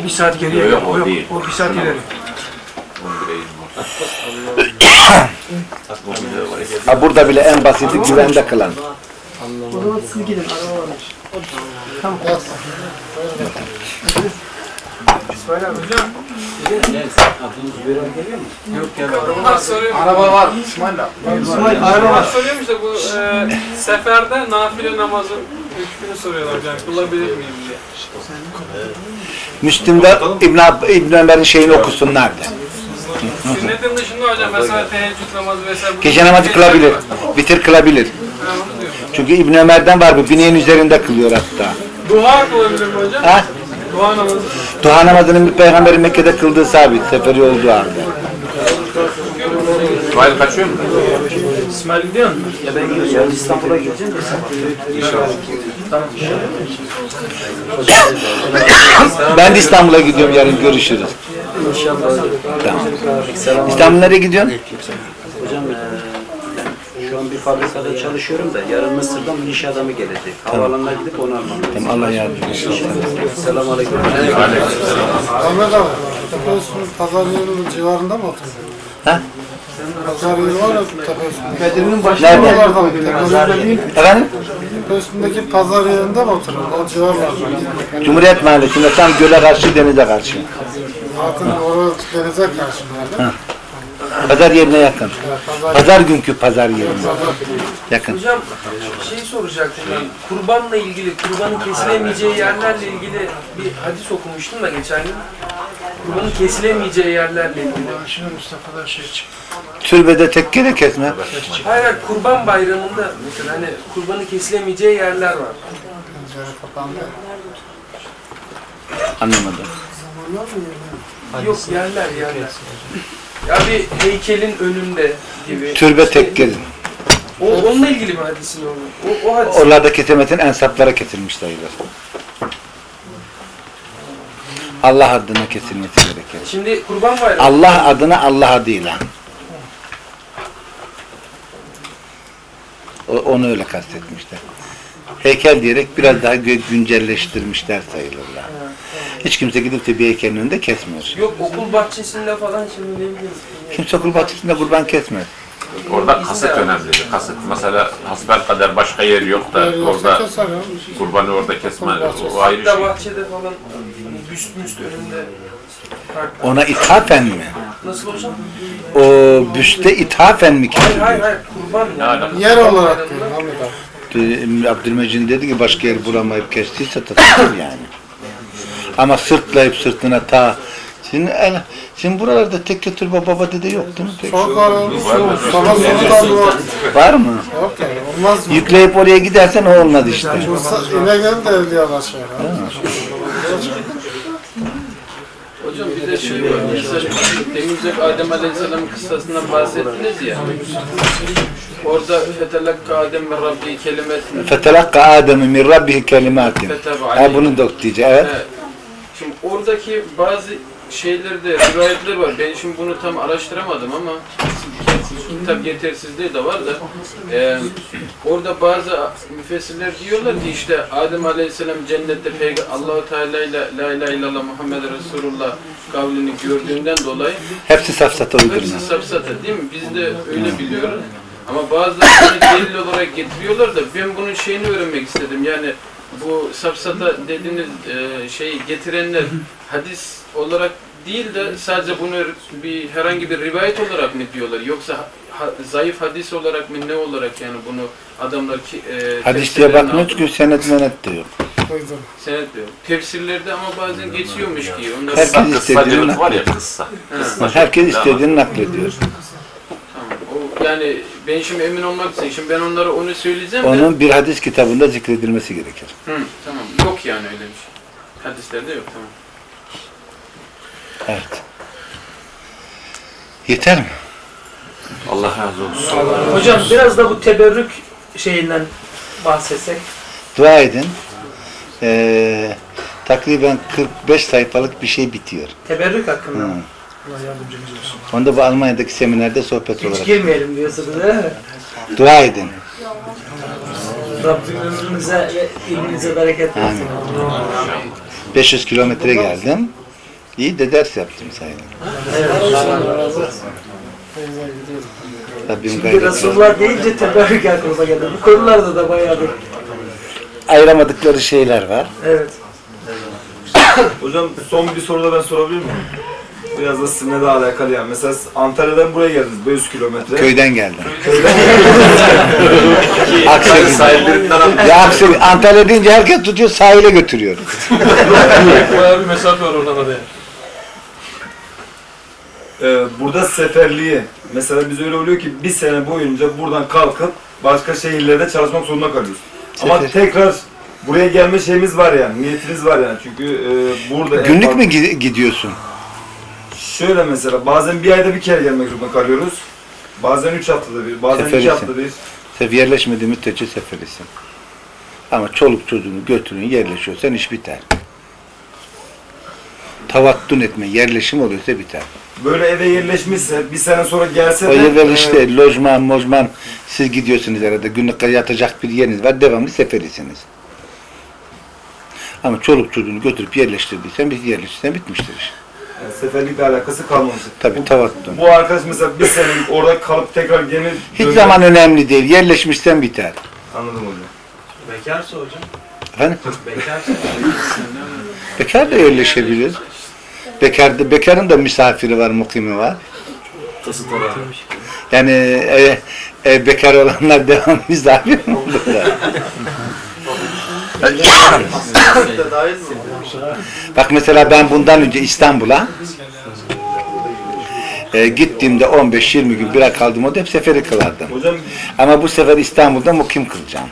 Bir saat geriye Yok, yok. o yok. O bir saat ileri. Onu bileyim. O bile var. Ha, burada bile en basiti güvende kılan. O zaman siz gidin. Araba varmış. Tamam. Söyle hocam. Yok ya. Bunlar soruyor. Araba var. İsmail abi. İsmail Araba var. Soruyormuş da bu e, seferde nafile namazın hükmünü soruyorlar hocam. Kılabilir miyim diye. Müslüm'de İbn, İbn Ömer'in şeyini okusunlar de. Sünnetin dışında hocam mesela teheccüd namazı vesaire. Gece namazı kılabilir. Bitir kılabilir. Çünkü İbn Ömer'den var bu. Bineğin üzerinde kılıyor hatta. Dua kılabilir mi hocam? Ha? Dua namazı. Duha namazının bir peygamberin Mekke'de kıldığı sabit. Seferi olduğu halde. İsmail kaçıyor mu? İsmail gidiyor musun? Ya ben gidiyorum. İstanbul'a gideceğim de Ben de İstanbul'a gidiyorum yarın görüşürüz. Tamam. İstanbul nereye gidiyorsun? Hocam eee, ben şu an bir fabrikada çalışıyorum da yarın Mısır'dan bir iş adamı gelecek. Havaalanına gidip onu almam lazım. Tamam Allah yardımcı olsun. Selamun aleyküm. Ahmet abi. Tepeüstünün pazar yerinin civarında mı oturuyor? Ha? Yeri var ya Tepeüstünde. Bedir'in başında Nerede? oralardan mı geliyor? Efendim? Tepeüstündeki pazar yerinde mi oturuyor? O civarlarda. Cumhuriyet Mahallesi'nde tam göle karşı denize karşı. Yakın oraya denize karşı nerede? Pazar yerine yakın. Pazar günkü pazar yerine. Yakın. Hocam şey soracaktım ben. Kurbanla ilgili, kurbanın kesilemeyeceği yerlerle ilgili bir hadis okumuştum da geçen gün. Kurbanın kesilemeyeceği yerlerle ilgili. Şimdi Mustafa'dan şey çıktı. Türbede tekke de kesme. Hayır, hayır kurban bayramında mesela hani kurbanın kesilemeyeceği yerler var. Anlamadım. Yok yerler yerler. Ya bir heykelin önünde gibi. Türbe tekkedir. O, onunla ilgili bir hadisin onu. O, o hadis. Oralarda kesemetin ensaplara kesilmiş. Allah adına kesilmesi gerekir. Şimdi kurban bayramı. Allah adına Allah adıyla. O- Onu öyle kastetmişler. Heykel diyerek biraz daha güncelleştirmişler sayılırlar. Hiç kimse gidip de bir heykelin önünde kesmiyor. Yok okul bahçesinde falan şimdi ne bileyim. Kimse okul bahçesinde kurban kesmez. Orada kaset önemli. Kaset mesela hasbel kadar başka yer yok da orada kurbanı orada kesme o ayrı şey. bahçede falan büst müst önünde. Ona ithafen mi? Nasıl hocam? O büste ithafen mi kesiliyor? hayır hayır kurban yani. Yer olarak Abdülmecid dedi ki başka yer bulamayıp kestiyse tatlıdır yani. Ama sırtlayıp sırtına ta Şimdi, el, şimdi buralarda tek götür baba dede yok değil mi? Pek? Çok var. Sabah sonradan bu var. Var mı? Yok yani. Olmaz mı? Yükleyip oraya gidersen o olmadı işte. İnegöl de evliyalar şey. Hocam bir de şey var. Mesela Demizek Adem Aleyhisselam'ın kıssasından bahsettiniz ya. Orada fetelakka Adem ve Rabbi kelimetini Fetelakka Adem'i min rabbihi kelimatin. Ha bunu da okuyacak. Evet. Evet. Şimdi oradaki bazı şeylerde rivayetler var. Ben şimdi bunu tam araştıramadım ama kitap yetersizliği de var da e, orada bazı müfessirler diyorlar ki işte Adem Aleyhisselam cennette Peygamber Allahu Teala ile La ilahe illallah Muhammed Resulullah kavlini gördüğünden dolayı Hepsi safsata uydurma. hepsi safsata değil mi? Biz de öyle biliyoruz. Ama bazıları delil olarak getiriyorlar da ben bunun şeyini öğrenmek istedim. Yani bu safsata dediğiniz e, şeyi getirenler hadis olarak değil de sadece bunu bir herhangi bir rivayet olarak mı diyorlar? Yoksa ha- zayıf hadis olarak mı ne olarak yani bunu adamlar ki e, Hadis diye tefsirlerine bakmıyor alıyor? çünkü senet menet. Duydum. Senet diyor. Tefsirlerde ama bazen geçiyormuş ki. Onlar Herkes Kıssa istediğini var ya naklediyor. kıssa. Herkes istediğini naklediyor. Tamam. O, yani ben şimdi emin olmak için şimdi ben onlara onu söyleyeceğim de. Onun bir hadis kitabında zikredilmesi gerekir. Hı, tamam. Yok yani öyle bir şey. Hadislerde yok tamam. Evet. Yeter mi? Allah razı olsun. Hocam biraz da bu teberrük şeyinden bahsetsek. Dua edin. Ee, takriben 45 sayfalık bir şey bitiyor. Teberrük hakkında. Hı. Allah yardımcımız olsun. Onu da bu Almanya'daki seminerde sohbet Hiç olarak. girmeyelim diyorsunuz değil mi? Dua edin. Rabbim ömrünüze ve ilminize bereket versin. 500 kilometre geldim. İyi de ders yaptım sayılır. Rabbim Şimdi Resulullah deyince teberrük aklımıza geldi. Bu konularda da bayağı bir. Ayıramadıkları şeyler var. Evet. Hocam son bir soru da ben sorabilir miyim? Biraz da sizinle de alakalı yani. Mesela siz Antalya'dan buraya geldiniz 500 kilometre. Köyden geldim. Köyden Akşebi. ya Akşebi. Antalya deyince herkes tutuyor sahile götürüyor. Bayağı bir mesafe var oradan oraya. Ee, burada seferliği, mesela biz öyle oluyor ki bir sene boyunca buradan kalkıp başka şehirlerde çalışmak zorunda kalıyoruz. Ama Sefer- tekrar buraya gelme şeyimiz var yani, niyetimiz var yani. Çünkü e, burada... en Günlük fazla- mü gi- gidiyorsun? Şöyle mesela bazen bir ayda bir kere gelmek zorunda kalıyoruz. Bazen üç haftada bir, bazen iki Seferisin. haftada bir. Sef yerleşmediği müddetçe seferisin. Ama çoluk çocuğunu götürün yerleşiyorsan iş biter. Tavattun etme, yerleşim oluyorsa biter. Böyle eve yerleşmişse bir sene sonra gelse O de... evvel e, işte lojman, mojman siz gidiyorsunuz arada günlük yatacak bir yeriniz var devamlı seferisiniz. Ama çoluk çocuğunu götürüp yerleştirdiysen bir yerleştirsen bitmiştir iş. Yani seferlikle alakası kalmamış. Tabii tavattun. Bu arkadaş mesela bir sene orada kalıp tekrar gene... Hiç zaman önemli değil. Yerleşmişsen biter. Anladım hocam. Bekarsa hocam. Efendim? Bekarsa. Bekar da yerleşebilir. Bekar, bekarın da misafiri var, mukimi var. Yani e, e, bekar olanlar devam misafir mi olurlar? Bak mesela ben bundan önce İstanbul'a e, gittiğimde 15-20 gün bira kaldım orada hep seferi kılardım. Hocam Ama bu sefer İstanbul'da mukim kılacağım.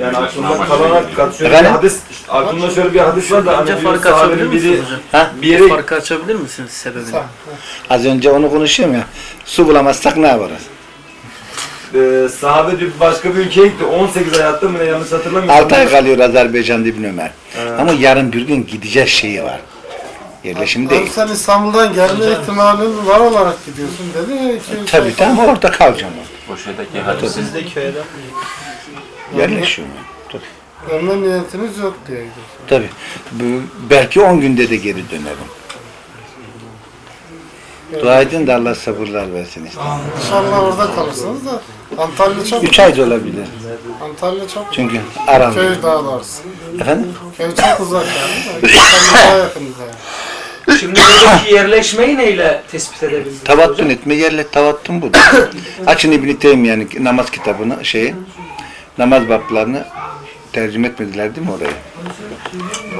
yani aklımda kalan şöyle bir hadis, aklımda şöyle bir hadis var da hani Önce diyor farkı açabilir sahabenin biri misiniz hocam? Ha? bir yere Farkı açabilir misiniz sebebini? Az önce onu konuşuyorum ya. Su bulamazsak ne yaparız? E, sahabe diyor başka bir ülkeye gitti 18 ay hayatta mı ne yanlış hatırlamıyorum. 6 ay kalıyor Azerbaycan'da İbn Ömer. Evet. Ama yarın bir gün gideceğiz şeyi var. Yerleşim Abi değil. sen İstanbul'dan gelme ihtimalin var olarak gidiyorsun dedi ya. üç Tabii tamam orada kalacağım. O şeydeki hadis. Yerleşiyorum. Tabii. Dönme niyetiniz yok diye gidiyorsunuz. Tabii. Belki 10 günde de geri dönerim. Dua edin de Allah sabırlar versin işte. İnşallah orada kalırsınız da Antalya çok 3 ay da olabilir. Antalya çok Çünkü aram. köy daha doğrusu. Efendim? Köy çok uzak yani. Antalya daha yakınız yani. Şimdi buradaki yerleşmeyi neyle tespit edebildiniz? Tavattun etme yerle tavattun bu. Açın İbn-i Teymiye'nin namaz kitabını şeyi namaz bablarını tercüme etmediler değil mi oraya?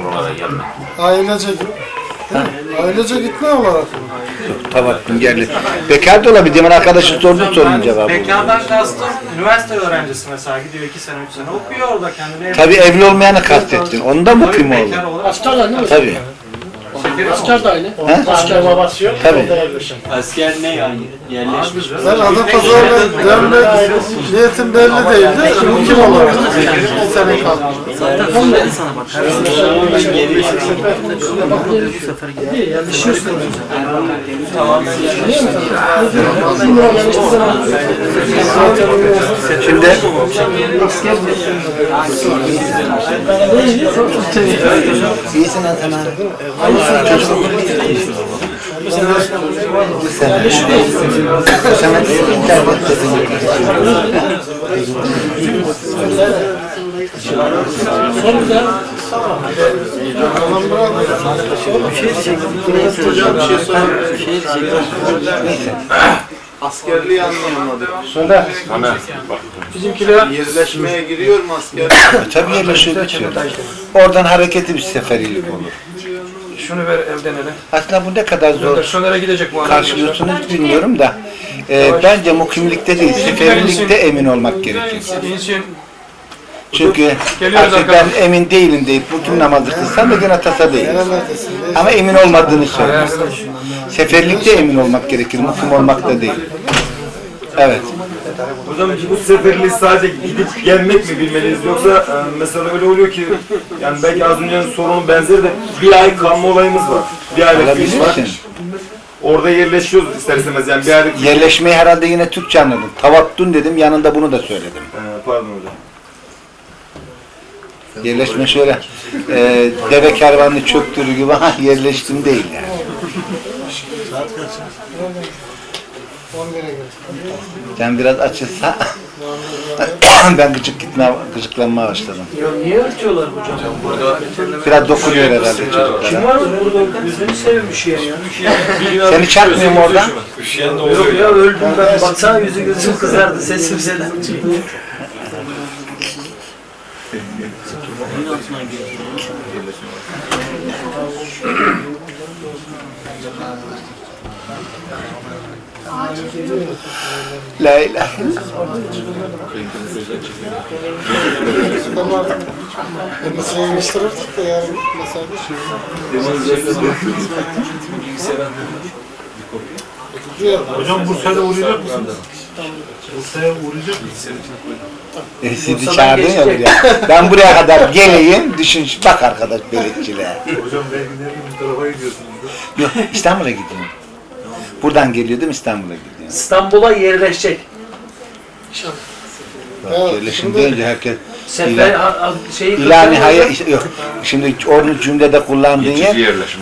Buralara gelme. Ailece git. Ailece gitme olarak? Tavattun yerli. Bekar da olabilir. Demin arkadaşım sordu sorunun cevabı. Bekardan kastım üniversite öğrencisi mesela gidiyor iki sene üç sene okuyor orada kendine. Tabii evli olmayanı kastettin. Onda mı kim oldu? Değil mi? Tabii. Asker de aynı. He? Asker babası yok. Tabii. Asker ne yani? Yerleşmiş. Ben Adapazarı'na dönmek niyetim belli değildi. Şimdi kim olarak? Bir sene kaldı. Şimdi? İyisin Hasan Askerliği anlayamadık. Söyle. Bizimkiler yerleşmeye giriyor mu asker? E, Tabii yerleşiyor. Oradan hareketli bir seferilik olur. Şunu ver evden ele. Aslında bu ne kadar zor Şunlara gidecek bu karşılıyorsunuz bilmiyorum da e, bence mukimlikte değil, seferilikte emin olmak gerekir. Çünkü artık ben emin değilim deyip mukim namazı kılsan da gene tasa değil. Ama emin olmadığını söyle. Seferlikte emin olmak gerekir, mukim olmakta değil. Evet. Hocam bu seferliği sadece gidip gelmek mi bilmeliyiz yoksa e, mesela öyle oluyor ki yani belki az öncenin sorunun benzeri de bir ay kalma olayımız var. Bir aylık bir iş var. Orada yerleşiyoruz ister istemez yani bir aylık Yerleşmeyi herhalde yine Türkçe anladım. Tavattun dedim, yanında bunu da söyledim. Ee, pardon hocam. Yerleşme şöyle, e, deve kervanını çöktürür gibi ha yerleştim değil yani. Saat kaç? 11'e göre. Sen biraz açılsa ben gıcık gitmeye, gıcıklanmaya başladım. Ya niye örtüyorlar hocam? Biraz dokunuyor herhalde çocuklara. Kim var burada? Gözünü seveyim üşüyen ya. Seni çarpmıyor mu oradan? Yok ya öldüm ben. Baksana yüzü gözüm kızardı. Sesim seden La ilahe Beni sevmiştirirdik de yarın mesela. Hocam Bursa'da uğrayacak mısın? Bursa'ya uğrayacak mısın? E, sizi çağırdın ya buraya. Ben buraya kadar geleyim, düşün bak arkadaş belirtçiliğe. Hocam belki ne bir tarafa gidiyorsunuz. Yok, İstanbul'a gidiyorum. Buradan geliyordum İstanbul'a gidiyorum. İstanbul'a yerleşecek. Bak, yerleşim deyince herkes Sefer ilan, ha- ha- şeyi ilan nihaya, kırklarında- işte, yok. Şimdi onu cümlede kullandığın yer,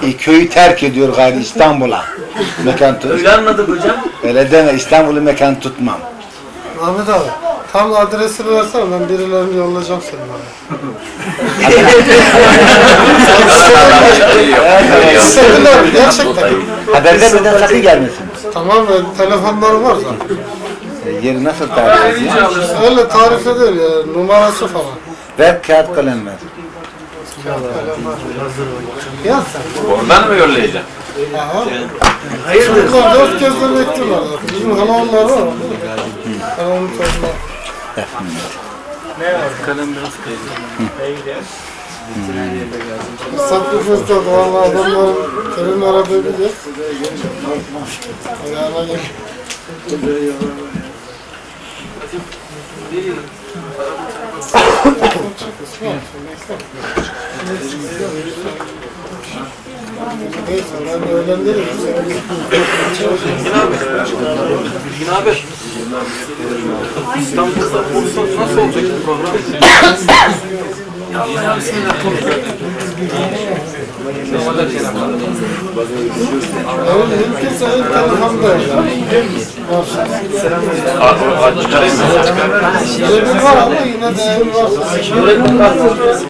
e, köyü terk ediyor gayri İstanbul'a. Mekan tut. Öyle anladık hocam. Öyle deme, İstanbul'u mekan tutmam. Ahmet abi tam adresini versene ben birilerini yollayacağım senin oraya. Seviler gerçekten. Haber vermeden sakın gelmesin. Tamam ben telefonları var zaten. E, Yeri nasıl tarif edeyim? Öyle tarif eder ya numarası falan. Ver kağıt kalem ver. Yaz sen. Oradan mı yollayacağım? Aha. Hayırdır? Dört gözle bekliyorlar zaten. Bizim halamlar var. Halamın torunları. Ne var? Kalem biraz Saklı fırsat valla adamların terin aradığı bir yer. Ayağına gel. Neyse ben öğrenirim. Bilgin abi. Bilgin abi. İstanbul'da kursa nasıl olacak bu program? Allah ya bismillah. Oğlum mümkün sayın telefonda. Selamlar. Açıklayayım mı? Yerim var ama yine de yerim var.